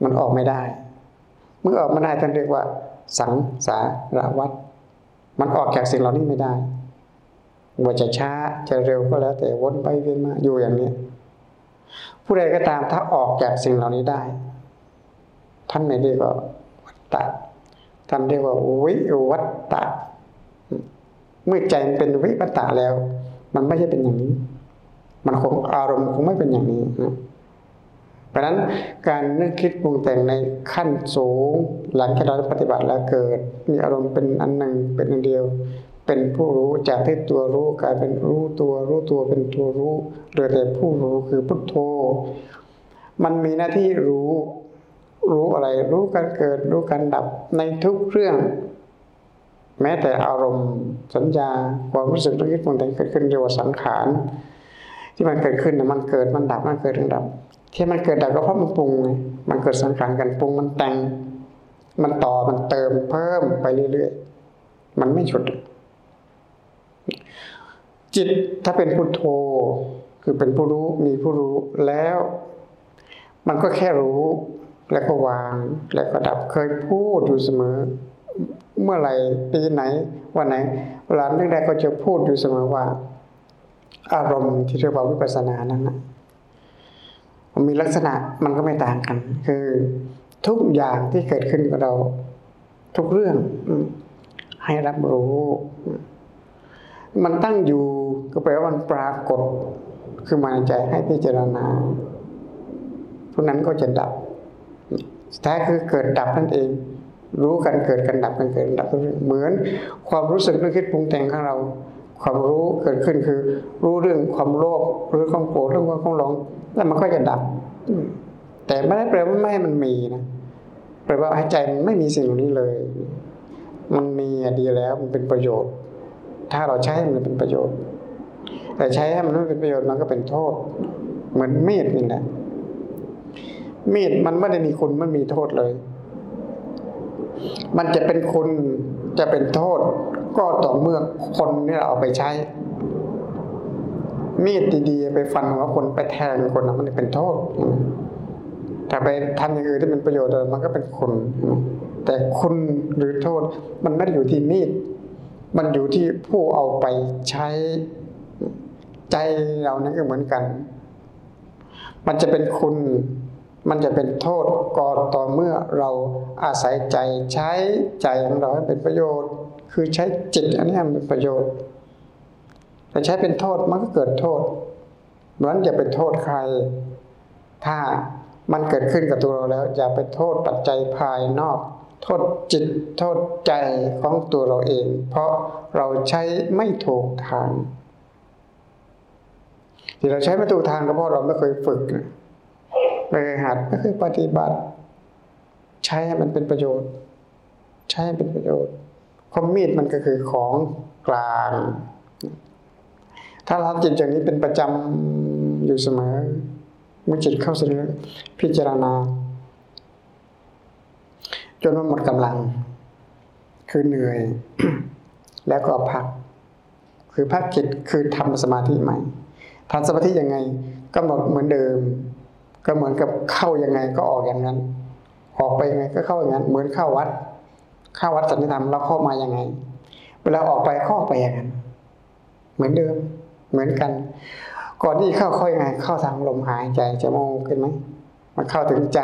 [SPEAKER 1] มันออกไม่ได้ เมื่อออกไม่ได้ท่านเรียกว่า สังสารวัฏมันออกจากสิ่งเหล่านี้ไม่ได้ว่าจะช้าจะเร็วก็แล้ว แต่วนไปเวียนมาอยู่อย่างนี้ ผู้ใดก็ตามถ้าออกจากสิ่งเหล่านี้ได้ ท่านไม่เรียกว่าวัตตะท่านเรียกว่าวิวัตตะเมื่อใจมันเป็นวิวัตตะแล้ว มันไม่ใช่เป็นอย่างนี้ มันคงอารมณ์คงไม่เป็นอย่างนี้นะเพราะนั้นการนึกคิดปรุงแต่งในขั้นสูง หลังจากเราปฏิบัติแล้วเกิด มีอารมณ์เป็นอันหนึ่งเป็นอันเดียว เป็นผู้รู้จากที่ตัวรู้กลายเป็นรู้ตัวรู้ตัวเป็นตัวรู้เหลือแต่ผู้รู้คือพุทโธ มันมีหน้าที่รู้ รู้อะไร รู้การเกิด รู้การดับในทุกเรื่อง แม้แต่อารมณ์สัญญาความรู้สึกนึกคิดปรุงแต่งเกิดขึ้นเรียกว่าสังขารที่มันเกิดขึ้นนะมันเกิดมันดับมันเกิดมันดับ ที่มันเกิดดับก็เพราะมันปรุงไงมันเกิดสังขารกันปรุงมันแต่ง มันต่อมันเติมเพิ่มไปเรื่อยๆมันไม่ฉุด จิตถ้าเป็นพุทโธ คือเป็นผู้รู้มีผู้รู้แล้ว มันก็แค่รู้แล้วก็วางแล้วก็ดับเคยพูดอยู่เสมอ เมื่อไหร่ปีไหนวันไหนเวลาเรื่องใดก็จะพูดอยู่เสมอว่า อารมณ์ที่เรียกว่าวิปัสสนานั้นนะมันมีลักษณะมันก็ไม่ต่างกัน คือทุกอย่างที่เกิดขึ้นกับเรา ทุกเรื่องให้รับรู้ มันตั้งอยู่ก็แปลว่ามันปรากฏ คือมาในใจให้พิจารณาพวกนั้นก็จะดับแท้คือเกิดดับนั่นเอง รู้กันเกิดกันดับกันเกิดดับเหมือนความรู้สึกนึกคิดปรุงแต่งของเรา ความรู้เกิดขึ้นคือ รู้เรื่องความโลภหรือความโกรธเรื่องความหลงแล้วมันก็จะดับ แต่ไม่ได้แปลว่าไม่ให้มันมีนะแปลว่าให้ใจมันไม่มีสิ่งเหล่านี้เลย มันมีดีแล้วมันเป็นประโยชน์ ถ้าเราใช้ให้มันเป็นประโยชน์ แต่ใช้ให้มันไม่เป็นประโยชน์มันก็เป็นโทษ เหมือนมีดนี่แหละมีดมันไม่ได้มีคุณไม่มีโทษเลย มันจะเป็นคุณจะเป็นโทษ ก็ต่อเมื่อคนนี่เราเอาไปใช้ มีดดีๆ ไปฟันหัวคนไปแทงคนนะมันเป็นโทษแต่ไปทำอย่างอื่นที่เป็นประโยชน์มันก็เป็นคุณแต่คุณหรือโทษมันไม่ได้อยู่ที่มีด มันอยู่ที่ผู้เอาไปใช้ใจเรานั้นก็เหมือนกัน มันจะเป็นคุณ มันจะเป็นโทษก็ต่อเมื่อเราอาศัยใจใช้ใจของเราให้เป็นประโยชน์ คือใช้จิตอันนี้เป็นประโยชน์แต่ใช้เป็นโทษมันก็เกิดโทษมันอย่าไปโทษใคร ถ้ามันเกิดขึ้นกับตัวเราแล้ว อย่าไปโทษปัจจัยภายนอก โทษจิตโทษใจของตัวเราเอง เพราะเราใช้ไม่ถูกทาง ที่เราใช้ไม่ถูกทางก็เพราะเราไม่เคยฝึกไม่เคยหัดไม่เคยปฏิบัติ ใช้ให้มันเป็นประโยชน์ ใช้ให้เป็นประโยชน์คมมีดมันก็คือของกลาง ถ้าเราจิตอย่างนี้เป็นประจำอยู่เสมอเมื่อจิตเข้าสู่พิจารณา จนมันหมดกำลัง คือเหนื่อย แล้วก็พัก คือพักจิตคือทำสมาธิใหม่ทำสมาธิยังไงกำหนดเหมือนเดิม ก็เหมือนกับเข้ายังไงก็ออกอย่างนั้น ออกไปยังไงก็เข้าอย่างนั้น เหมือนเข้าวัด เข้าวัดสันนิธรรมเราเข้ามายังไง เวลาออกไปเข้าไปอย่างนั้น เหมือนเดิม เหมือนกัน ก่อนที่เข้าเข้ายังไง เข้าทางลมหายใจจะมองขึ้นไหมมันเข้าถึงใจ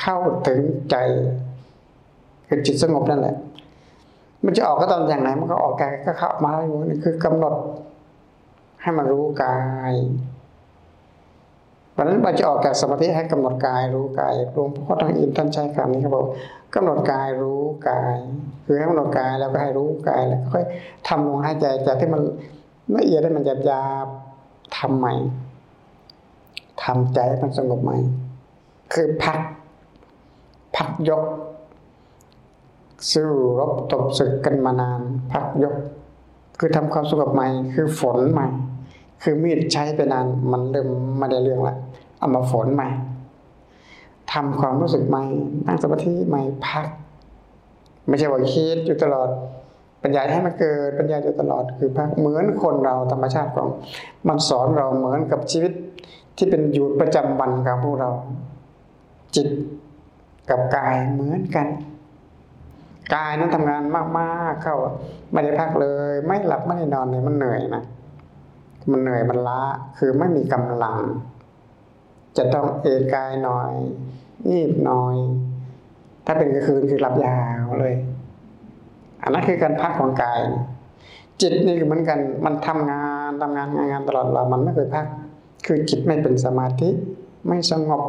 [SPEAKER 1] เข้าถึงใจ คือจิตสงบนั่นแหละ มันจะออกก็ตอนอย่างไหน มันก็ออกกายก็เข้ามาแล้วอยู่นี่คือกำหนด ให้มันรู้กายวันนั้นเราจะออกจากสมาธิให้กำหนดกายรู้กายหลวงพ่อทางอินท่านใช้คำนี้ครับบอกกำหนดกายรู้กาย คือให้กำหนดกายแล้วก็ให้รู้กายแล้วค่อยทำลงหายใจจากที่มันละเอียดได้มันหยาบหยาบทำใหม่ทำใจมันสงบใหม่ คือพัก พักยก สู้รบตบศึกกันมานาน พักยก คือทำความสงบใหม่ คือฝนใหม่ คือมีดใช้ไปนานมันเริ่มไม่ได้เรื่องละเอามาฝนใหม่ทำความรู้สึกใหม่นั่งสมาธิใหม่พัก ไม่ใช่ว่าคิดอยู่ตลอดปัญญาให้มันเกิดปัญญาอยู่ตลอดคือพักเหมือนคนเราธรรมชาติของ มันสอนเราเหมือนกับชีวิตที่เป็นอยู่ประจำวันของพวกเรา จิตกับกายเหมือนกัน กายนั้นทำงานมากๆเข้าไม่ได้พักเลย ไม่หลับไม่ได้นอนเลยมันเหนื่อยนะมันเหนื่อยมันล้าคือไม่มีกำลัง จะต้องเอนกายหน่อยนีบหน่อย ถ้าเป็นกลางคืนคือหลับยาวเลย อันนั้นคือการพักของกาย จิตนี่คือเหมือนกันมันทำงานทำงานงานงานตลอดเวลามันไม่เคยพัก คือจิตไม่เป็นสมาธิไม่สงบ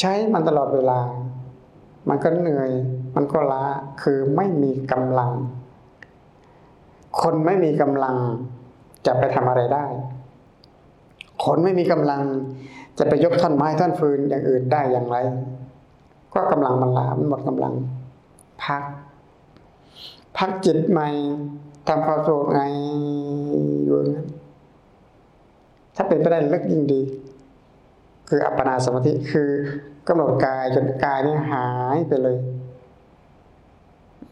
[SPEAKER 1] ใช้มันตลอดเวลา มันก็เหนื่อย มันก็ล้าคือไม่มีกำลัง คนไม่มีกำลังจะไปทำอะไรได้ คนไม่มีกำลังจะไปยกท่อนไม้ท่อนฟืนอย่างอื่นได้อย่างไร ก็กำลังมันล้ามันหมดกำลัง พัก พักจิตใหม่ทำความสงบไงอยู่นั้นถ้าเป็นไปได้เลิกยิ่งดี คืออัปปนาสมาธิคือกำหนดกายจนกายนี่หายไปเลย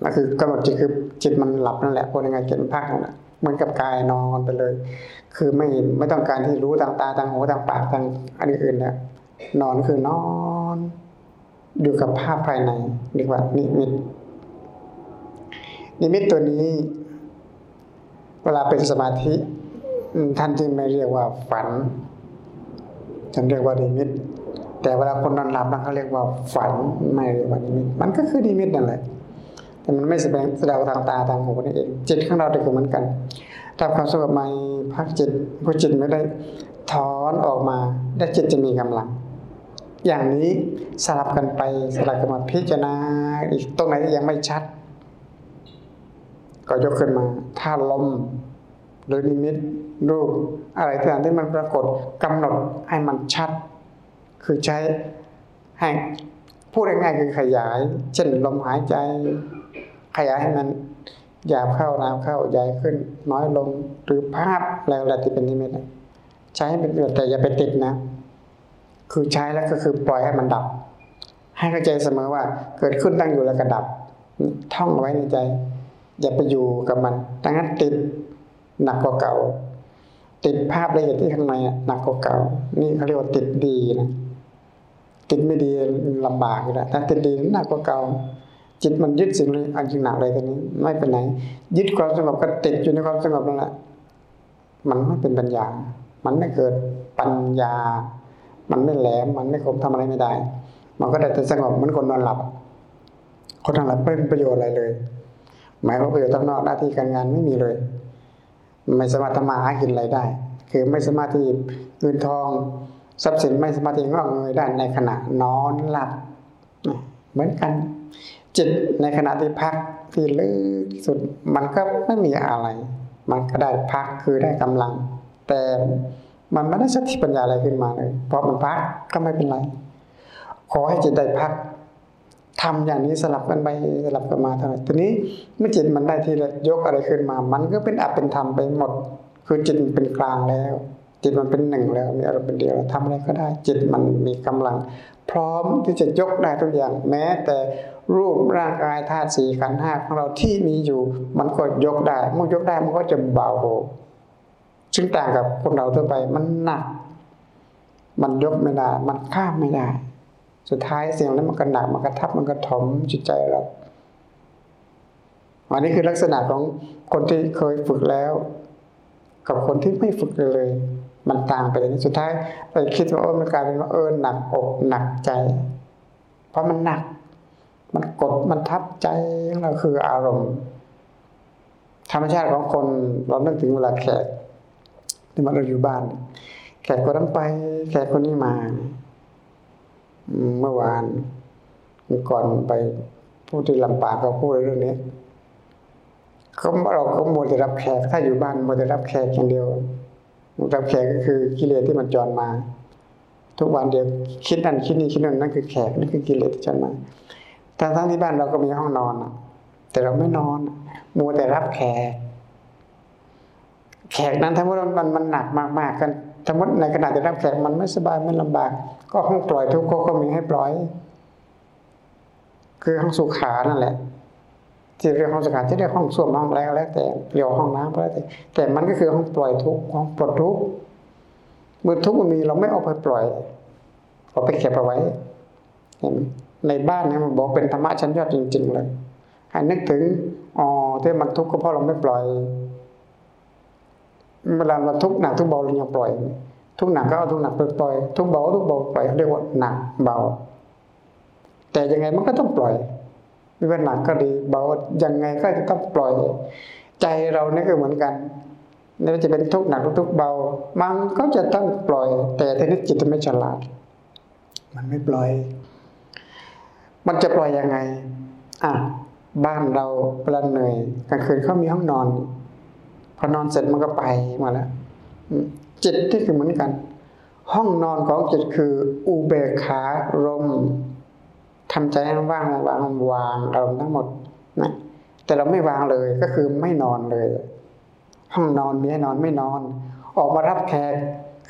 [SPEAKER 1] นั่นคือกำหนดจิตคือจิตมันหลับนั่นแหละพอยังไงจิตมันพักนั่นแหละเหมือนกับกายนอนไปเลย คือไม่ไม่ต้องการที่รู้ทางตาทางหูทางปากทางอันอื่นเนี่ยนอนคือนอนอยู่กับภาพภายในเรีกว่านิมิตนิมิตตัวนี้ เวลาเป็นสมาธิท่านจึงไม่เรียกว่าฝันท่านเรียกว่านิมิต แต่เวลาคนนอนหลับนั้นเขาเรียกว่าฝันไม่เรียกว่านิมิต มันก็คือนิมิตนั่นแหละ แต่มันไม่แสดงแสดงทางตาทางหูนี่เองจิตข้างเราก็เหมือนกันทำความสงบใหม่พักจิตผู้จิตไม่ได้ถอนออกมาและจิตจะมีกำลัง อย่างนี้สลับกันไปสลับกันมาพิจารณาอีกตรงไหนยังไม่ชัด ก็ยกขึ้นมาถ้าลมหรือนิมิตรูปอะไรต่างที่มันปรากฏกำหนดให้มันชัด คือใช้ให้พูดง่ายๆคือขยาย เช่นลมหายใจ ขยายให้มันหยาบเข้าน้ำเข้าใหญ่ขึ้น น้อยลงหรือภาพอะไรๆที่เป็นนิมิตใช้ให้เป็นประโยชน์แต่อย่าไปติดนะ คือใช้แล้วก็คือปล่อยให้มันดับ ให้เข้าใจเสมอว่าเกิดขึ้นตั้งอยู่แล้วก็ดับ ท่องเอาไว้ในใจ อย่าไปอยู่กับมันดังนั้นติดหนักกว่าเก่า ติดภาพละเอียดที่ข้างในอะหนักกว่าเก่า นี่เขาเรียกว่าติดดีนะติดไม่ดีลำบากอยู่แล้วแต่ติดดีหนักกว่าเก่า จิตมันยึดสิ่งนี้อันจริงหนักเลยตอนนี้ ไม่เป็นไหน ยึดความสงบก็ติดอยู่ในความสงบนั่นแหละมันไม่เป็นปัญญา มันไม่เกิดปัญญา มันไม่แหลม มันไม่คมทำอะไรไม่ได้ มันก็ได้แต่สงบเหมือนคนนอนหลับ คนนอนหลับไม่เป็นประโยชน์อะไรเลย หมายว่าประโยชน์ข้างนอกหน้าที่การงานไม่มีเลย ไม่สามารถทำมาหากินอะไรได้ คือไม่สามารถที่เงินทองทรัพย์สินไม่สามารถที่งอกเงยได้ในขณะนอนหลับ เหมือนกัน จิตในขณะที่พักที่ลึกสุด มันก็ไม่มีอะไร มันก็ได้พักคือได้กำลัง แต่มันไม่ได้สติปัญญาอะไรขึ้นมาเลย เพราะมันพักก็ไม่เป็นไร ขอให้จิตได้พักทำอย่างนี้สลับกันไปสลับกันมาเท่าไหร่ทีนี้เมื่อจิตมันได้ทีละยกอะไรขึ้นมา มันก็เป็นอัปเป็นธรรมไปหมด คือจิตมันเป็นกลางแล้ว จิตมันเป็นหนึ่งแล้ว มีอารมณ์เป็นเดียวทำอะไรก็ได้ จิตมันมีกำลัง พร้อมที่จะยกได้ทุกอย่าง แม้แต่ รูปร่างกายธาตุสี่ขันธ์ห้าของเราที่มีอยู่ มันก็ยกได้เมื่อยกได้มันก็จะเบาซึ่งต่างกับคนเราทั่วไปมันหนัก มันยกไม่ได้ มันข้ามไม่ได้ สุดท้ายเสียงนั้นมันก็หนักมันกระทับมันกระถมจิตใจเราอันนี้คือลักษณะของคนที่เคยฝึกแล้ว กับคนที่ไม่ฝึกเลย มันต่างไปอย่างนี้สุดท้ายไปคิดว่าโอ้มันกลายเป็นว่าเออหนักอกหนักใจ เพราะมันหนัก มันกดมันทับใจเราคืออารมณ์ ธรรมชาติของคนเรานึกถึงเวลาแขกที่มันเราอยู่บ้าน แขกคนนั้นไป แขกคนนี้มา เมื่อวานก่อนไปพูดที่ลำปางเขาพูดเรื่องนี้เขาเราก็มัวแต่รับแขก ถ้าอยู่บ้านมัวแต่รับแขกอย่างเดียวรับแขกก็คือกิเลสที่มันจรมา ทุกวันเดียวคิดนั่นคิดนี่คิดนั่นนั่นคือแขกนั่นคือกิเลสที่จรมา ทั้งทั้งที่บ้านเราก็มีห้องนอนแต่เราไม่นอนมัวแต่รับแขก แขกนั้นทั้งหมดมันมันหนักมากๆกันทั้งหมดในขณะที่รับแขกมันไม่สบายไม่ลำบาก ก็ห้องปล่อยทุกข์ก็มีให้ปล่อย คือห้องสุขานั่นแหละที่เรียกห้องสกัดที่เรียกห้องส้วมห้องอะไรก็แล้ว แต่เรียกห้องน้ำก็แล้วแต่แต่มันก็คือห้องปล่อยทุกห้องปลดทุกเมื่อทุกมันมีเราไม่เอาไปปล่อยเราไปเก็บเอาไว้เห็นไหม ในบ้านเนี่ยมันบอกเป็นธรรมะชั้นยอดจริง ๆ เลยให้นึกถึงอ๋อที่มันทุกข์ก็เพราะเราไม่ปล่อยเวลาเราทุกข์หนักทุกเบาเรายังปล่อย ทุกหนักก็เอาทุกหนักไปปล่อย ทุกเบาทุกเบาปล่อยเรียกว่าหนักเบา แต่ยังไงมันก็ต้องปล่อยไม่ว่าหนักก็ดีเบายังไงก็จะต้องปล่อย ใจเราเนี่ยก็เหมือนกันไม่ว่าจะเป็นทุกข์หนักทุกข์เบา มันก็จะต้องปล่อย แต่ทีนี้จิตมันไม่ฉลาด มันไม่ปล่อย มันจะปล่อยยังไง อะ บ้านเราเวลาเหนื่อยกลางคืนเขามีห้องนอน พอนอนเสร็จมันก็ไปมาแล้วจิตที่คือเหมือนกัน ห้องนอนของจิตคืออุเบกขารมทำใจให้ว่างวางวางอารมณ์ทั้งหมดนะแต่เราไม่วางเลยก็คือไม่นอนเลย ห้องนอนมีให้นอนไม่นอน ออกมารับแขก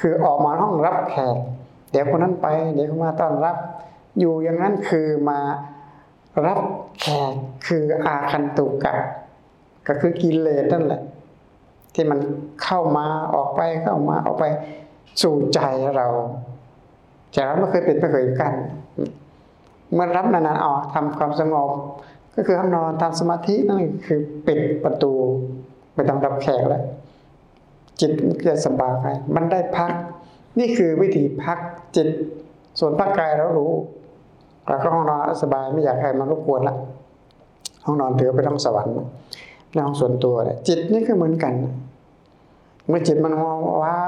[SPEAKER 1] คือออกมาห้องรับแขกเดี๋ยวคนนั้นไป เดี๋ยวเขามาต้อนรับ อยู่อย่างนั้นคือมารับแขกคืออาคันตุกะ ก็คือกิเลสนั่นแหละ ที่มันเข้ามาออกไปเข้ามาออกไปสู่ใจเราใจเราไม่เคยเปิดไม่เคยกั้นเมื่อรับนานๆออกทำความสงบ ก็คือห้องนอนทำสมาธินั่นคือปิดประตูไปทำรับแขกแล้วจิตจะสบายมันได้พัก นี่คือวิธีพักจิต ส่วนพักกายเรารู้ เราก็ห้องนอนสบายไม่อยากให้มันรบกวนละห้องนอนถือไปต้องสวรรค์ในห้องส่วนตัวเนี่ยจิตนี่ก็เหมือนกัน เมื่อจิตมันว้า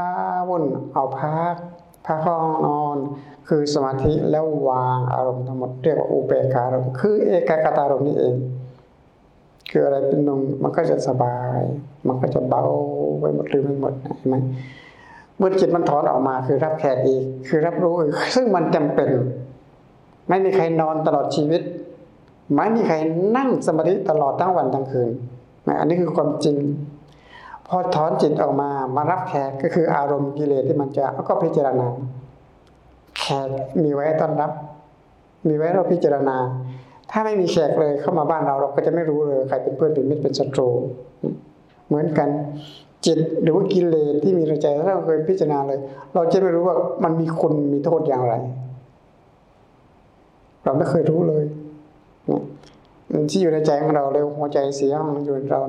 [SPEAKER 1] วุ่นเอาพักพักห้องนอน คือสมาธิแล้ววางอารมณ์ทั้งหมดเรียกว่าอุเบกขาอารมณ์คือเอกกตารมณ์นี่เอง คืออะไรเป็นนงมันก็จะสบาย มันก็จะเบาไปหมดลืมไปหมดเห็นไหมเมื่อจิตมันถอนออกมาคือรับแขกอีก คือรับรู้อีซึ่งมันจำเป็น ไม่มีใครนอนตลอดชีวิต ไม่มีใครนั่งสมาธิตลอดทั้งวันทั้งคืนอันนี้คือความจริง พอถอนจิตออกมามารับแขกก็คืออารมณ์กิเลสที่มันจะก็พิจารณา แขกมีไว้ต้อนรับ มีไว้เราพิจารณา ถ้าไม่มีแขกเลยเข้ามาบ้านเราเราก็จะไม่รู้เลยใครเป็นเพื่อนเป็นมิตรเป็นศัตรูเหมือนกันจิตหรือว่ากิเลสที่มีในใจถ้าเราเคยพิจารณาเลย เราจะไม่รู้ว่ามันมีคุณมีโทษอย่างไร เราไม่เคยรู้เลยที่อยู่ในใจของเราเลยหัวใจเสียห้องอยู่ในเรา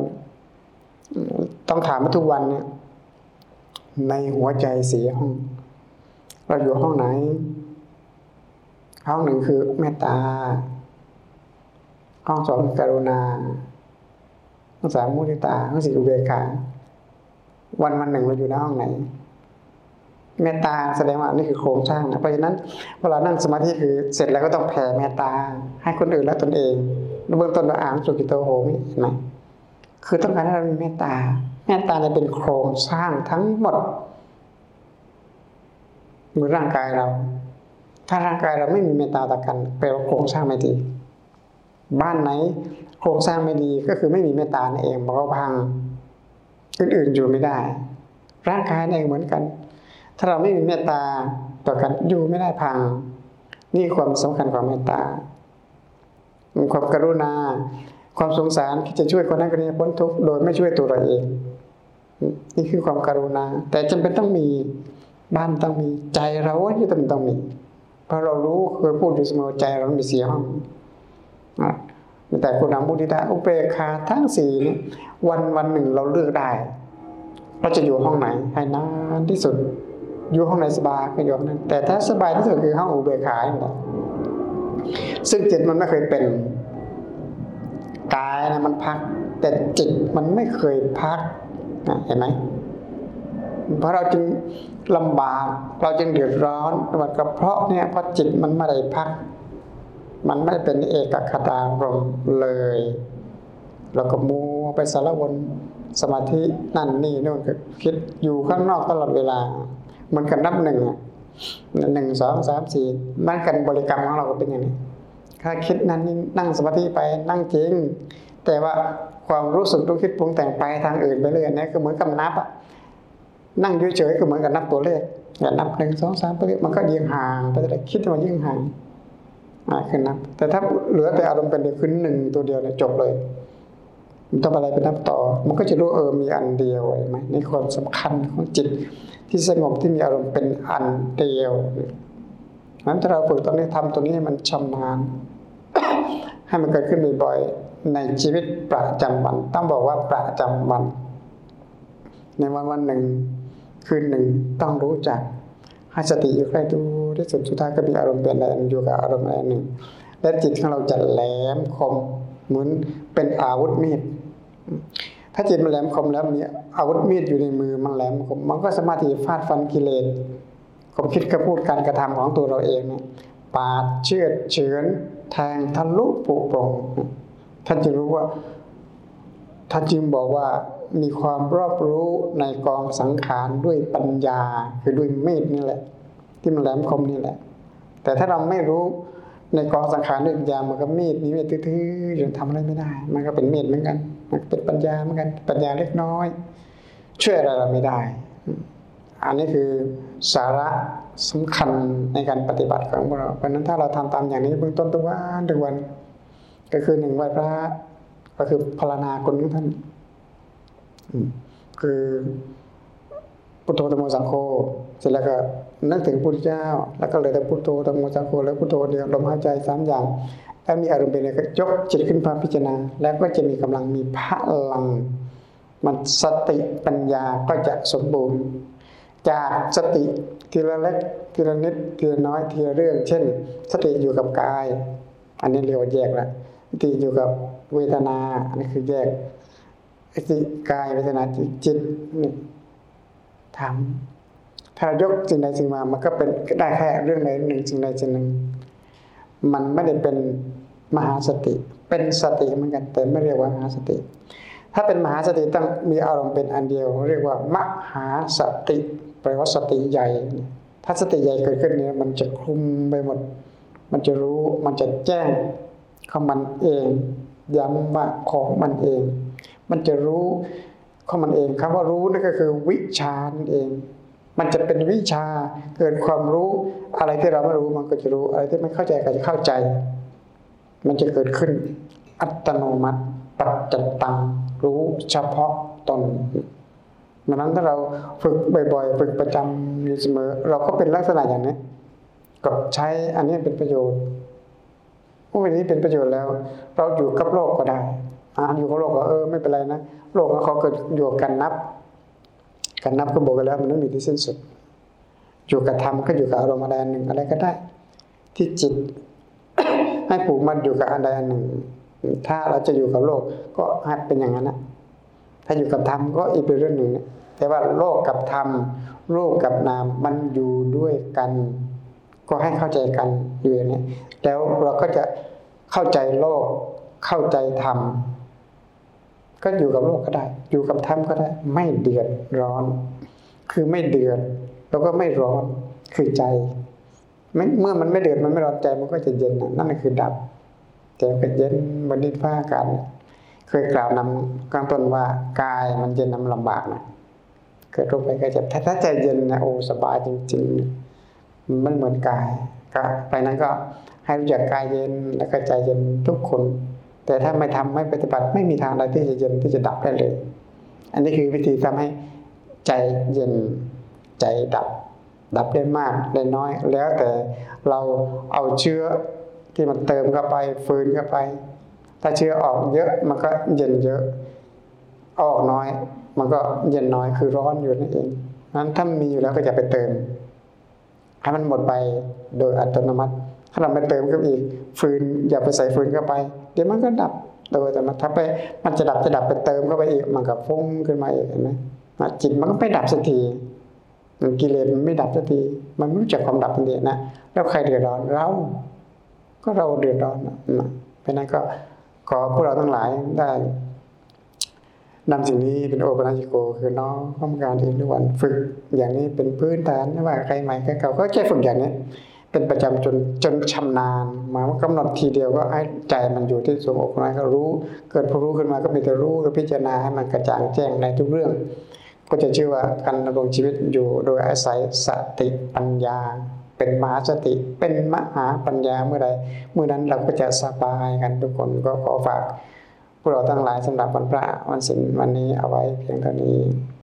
[SPEAKER 1] ต้องถามมาทุกวันเนี่ย ในหัวใจเสียห้อง เราอยู่ห้องไหน ห้องหนึ่งคือเมตตา ห้องสองกรุณา ห้องสามมุทิตา ห้องสี่อุเบกขา วันวันหนึ่งเราอยู่ในห้องไหน เมตตาแสดงว่านี่คือโครงสร้างนะเพราะฉะนั้นเวลานั่งสมาธิคือเสร็จแล้วก็ต้องแผ่เมตตา ให้คนอื่นและตนเองเบื้องต้นเราอ่านสุกิโตโหมิเห็นไหมคือต้องการให้เรามีเมตตา เมตตาเนี่ยเป็นโครงสร้างทั้งหมดเหมือนร่างกายเรา ถ้าร่างกายเราไม่มีเมตตาต่อกันแปลว่าโครงสร้างไม่ดี บ้านไหน โครงสร้างไม่ดีก็คือไม่มีเมตตาเองบอกว่าพังอื่นๆอยู่ไม่ได้ ร่างกายเองเหมือนกัน ถ้าเราไม่มีเมตตาต่อกันอยู่ไม่ได้พัง นี่ความสำคัญของเมตตาความกรุณา ความสงสารที่จะช่วยคนนั้นคนนี้พ้นทุกข์โดยไม่ช่วยตัวเราเองนี่คือความกรุณา แต่จำเป็นต้องมีบ้านต้องมีใจเราที่ต้องต้องมีเพราะเรารู้เคยพูดอยู่เสมอใจเรามีเสียห้องแต่คุณนำบุติตาอุเบกขาทั้งสี่นี้วันวันหนึ่งเราเลือกได้เราจะอยู่ห้องไหนให้นานที่สุด อยู่ห้องไหนสบายก็อยู่ห้องนั้น แต่ถ้าสบายที่สุดคือห้องอุเบกขาอย่างนี้ซึ่งจิตมันไม่เคยเป็นกายนะมันพัก แต่จิตมันไม่เคยพักนะเห็นไหมเพราะเราจึงลำบากเราจึงเดือดร้อนมันก็เพราะเนี่ยเพราะจิตมันไม่ได้พัก มันไม่เป็นเอกคตารมเลยเราก็มัวไปสารวนสมาธินั่นนี่นู่นคิดอยู่ข้างนอกตลอดเวลา มันกันนับหนึ่งหนึ่งสองสามสี่นั่งกันบริกรรมของเราก็เป็นอย่างนี้ถ้าคิดนั้นนั่งสมาธิไปนั่งจริง แต่ว่าความรู้สึกรู้คิดปรุงแต่งไปทางอื่นไปเรื่อยนี่ก็เหมือนกับนับอะนั่งเฉยๆก็เหมือนกับนับตัวเลขอย่านับหนึ่งสองสามไปเรื่อยมันก็ยิ่งห่างไปเรื่อยคิดว่ายิ่งห่างอ่าคือนับ แต่ถ้าเหลือแต่อารมณ์เป็นเดียวคือหนึ่งตัวเดียวเนี่ยจบเลย มันต้องอะไรไปนับต่อ มันก็จะรู้เออมีอันเดียวไหมในความสำคัญของจิตที่สงบที่มีอารมณ์เป็นอันเดียวนั้นถ้าเราฝึกตอนนี้ทำตัวนี้ให้มันชำนาญให้มันเกิดขึ้นบ่อยๆในชีวิตประจำวัน ต้องบอกว่าประจำวัน ในวันวันหนึ่งคืนหนึ่งต้องรู้จักให้สติอยู่ใกล้ดูที่สุดสุดท้ายก็มีอารมณ์เป็นอะไรอยู่กับอารมณ์อะไรหนึ่ง และจิตของเราจะแหลมคมเหมือนเป็นอาวุธมีด ถ้าจิตมันแหลมคมแล้วมีอาวุธมีดอยู่ในมือมันแหลมคมมันก็สามารถที่จะฟาดฟันกิเลสความคิดกระพูดการกระทำของตัวเราเองเนี่ยปาดเชือดเฉือนแทงทะลุปุโปรงท่านจะรู้ว่าท่านจึงบอกว่ามีความรอบรู้ในกองสังขารด้วยปัญญา คือด้วยเมตนี่แหละ ที่มันแหลมคมนี่แหละ แต่ถ้าเราไม่รู้ในกองสังขารด้วยปัญญามันก็มีดมีเมตทื่อๆยังทำอะไรไม่ได้ มันก็เป็นเมตเหมือนกัน เป็นปัญญาเหมือนกัน ปัญญาเล็กน้อย ช่วยอะไรเราไม่ได้ อันนี้คือสาระสำคัญในการปฏิบัติของเรา เพราะนั้นถ้าเราทำตามอย่างนี้เบื้องต้นทุกวันทุกวัน ก็คือหนึ่งไหวพระ ก็คือพารณาคนของท่านคือพุทโธธรรมสังโฆเสร็จแล้วก็นึกถึงพุทธเจ้า แล้วก็เลยแต่พุทโธธรรมสังโฆแล้วพุทโธเดียวลมหายใจสามอย่าง ถ้ามีอารมณ์เป็นอะไรก็ยกจิตขึ้นมาพิจารณา แล้วก็จะมีกำลังมีพลัง มันสติปัญญาก็จะสมบูรณ์ จากสติทีละเล็กทีละนิดทีละน้อยทีละเรื่อง เช่น สติอยู่กับกาย อันนี้เรียกว่าแยกละสติอยู่กับเวทนา อันนี้คือแยกสติกายเวทนาจิตนี่ทำถ้าเรายกสิ่งใดสิ่งมามันก็เป็นได้แค่เรื่องใดหนึ่งสิ่งใดสิ่งหนึ่ง มันไม่ได้เป็นมหาสติ เป็นสติเหมือนกัน แต่ไม่เรียกว่ามหาสติ ถ้าเป็นมหาสติต้องมีอารมณ์เป็นอันเดียว เรียกว่ามหาสติแปลว่าสติใหญ่ ถ้าสติใหญ่เกิดขึ้นเนี่ยมันจะคลุมไปหมด มันจะรู้มันจะแจ้งของมันเองย้ำว่าของมันเอง มันจะรู้ของมันเองคำว่ารู้นั่นก็คือวิชานั่นเอง มันจะเป็นวิชาเกิดความรู้อะไรที่เราไม่รู้มันก็จะรู้อะไรที่ไม่เข้าใจก็จะเข้าใจ มันจะเกิดขึ้นอัตโนมัติ ปัจจตังรู้เฉพาะตนดังนั้นถ้าเราฝึกบ่อยๆ ฝึกประจำอยู่เสมอ เราก็เป็นลักษณะอย่างนี้ก็ใช้อันนี้เป็นประโยชน์พวกนี้เป็นประโยชน์แล้ว เราอยู่กับโลกก็ได้อ่าอยู่กับโลกก็เออไม่เป็นไรนะโลกเขาเกิดอยู่กับการนับ การนับก็บอกกันแล้วมันไม่มีที่สิ้นสุด อยู่กับธรรมก็อยู่กับอารมณ์อะไรอันหนึ่งอะไรก็ได้ ที่จิต ให้ผูกมันอยู่กับอันใดอันหนึ่ง ถ้าเราจะอยู่กับโลกก็ให้เป็นอย่างนั้นนะถ้าอยู่กับธรรมก็อีกเป็นเรื่องหนึ่งนะแต่ว่าโลกกับธรรมโลกกับนามมันอยู่ด้วยกัน ก็ให้เข้าใจกันอยู่อย่างนี้แล้วเราก็จะเข้าใจโลกเข้าใจธรรม ก็อยู่กับโลกก็ได้ อยู่กับธรรมก็ได้ ไม่เดือดร้อน คือไม่เดือดแล้วก็ไม่ร้อนคือใจเมื่อมันไม่เดือดมันไม่ร้อนใจมันก็จะเย็นนั่นคือดับแต่ก็เย็นบนดินฟ้าอากาศเคยกล่าวนำกลางต้นว่ากายมันเย็นนำลำบากนะเกิดโรคไปก็เจ็บถ้าใจเย็นนะโอ้สบายจริงๆมันเหมือนกายก็ไปนั้นก็ให้รู้จักกายเย็นแล้วก็ใจเย็นทุกคน แต่ถ้าไม่ทำไม่ปฏิบัติไม่มีทางใดที่จะเย็นที่จะดับได้เลย อันนี้คือวิธีทำให้ใจเย็นใจดับ ดับได้มากได้น้อย แล้วแต่เราเอาเชื้อที่มันเติมเข้าไปฟืนเข้าไป ถ้าเชื้อออกเยอะมันก็เย็นเยอะ ออกน้อย มันก็เย็นน้อยคือร้อนอยู่นั่นเองนั้นถ้ามีอยู่แล้วก็จะไปเติมให้มันหมดไปโดยอัตโนมัติ ถ้าเราไปเติมก็อีกฟืนอย่าไปใส่ฟืนเข้าไป เดี๋ยวมันก็ดับโดยแต่มันถ้าไปมันจะดับจะดับไปเติมเข้าไปอีกมันก็ฟุ้งขึ้นมาอีกเห็นไหมจิตมันก็ไม่ดับสักทีกิเลสมันไม่ดับสักที มันไม่รู้จักความดับมันเดียนะแล้วใครเดือดร้อนเรา ก็เราเดือดร้อนนะเพราะนั้นก็ขอพวกเราทั้งหลายได้นำสิ่งนี้เป็นโอปัญญิโก คือน้องข้อมการที่ทุกวันฝึกอย่างนี้เป็นพื้นฐานไม่ว่าใครใหม่ใครเก่าก็แค่ฝึกอย่างนี้ เป็นประจำจนจนชำนาญมาว่ากำหนดทีเดียวก็ให้ใจมันอยู่ที่สวงอกนั้นก็รู้ เกิดพอรู้ขึ้นมาก็มีแต่รู้ก็พิจารณาให้มันกระจ่างแจ้งในทุกเรื่อง ก็จะชื่อว่าการดำรงชีวิตอยู่โดยอาศัยสติปัญญา เป็นมหาสติเป็นมหาปัญญาเมื่อใดเมื่อนั้นเราก็จะสบายกันทุกคนก็ขอฝากพวกเราทั้งหลายสำหรับวันพระวันศีลวันนี้เอาไว้เพียงเท่านี้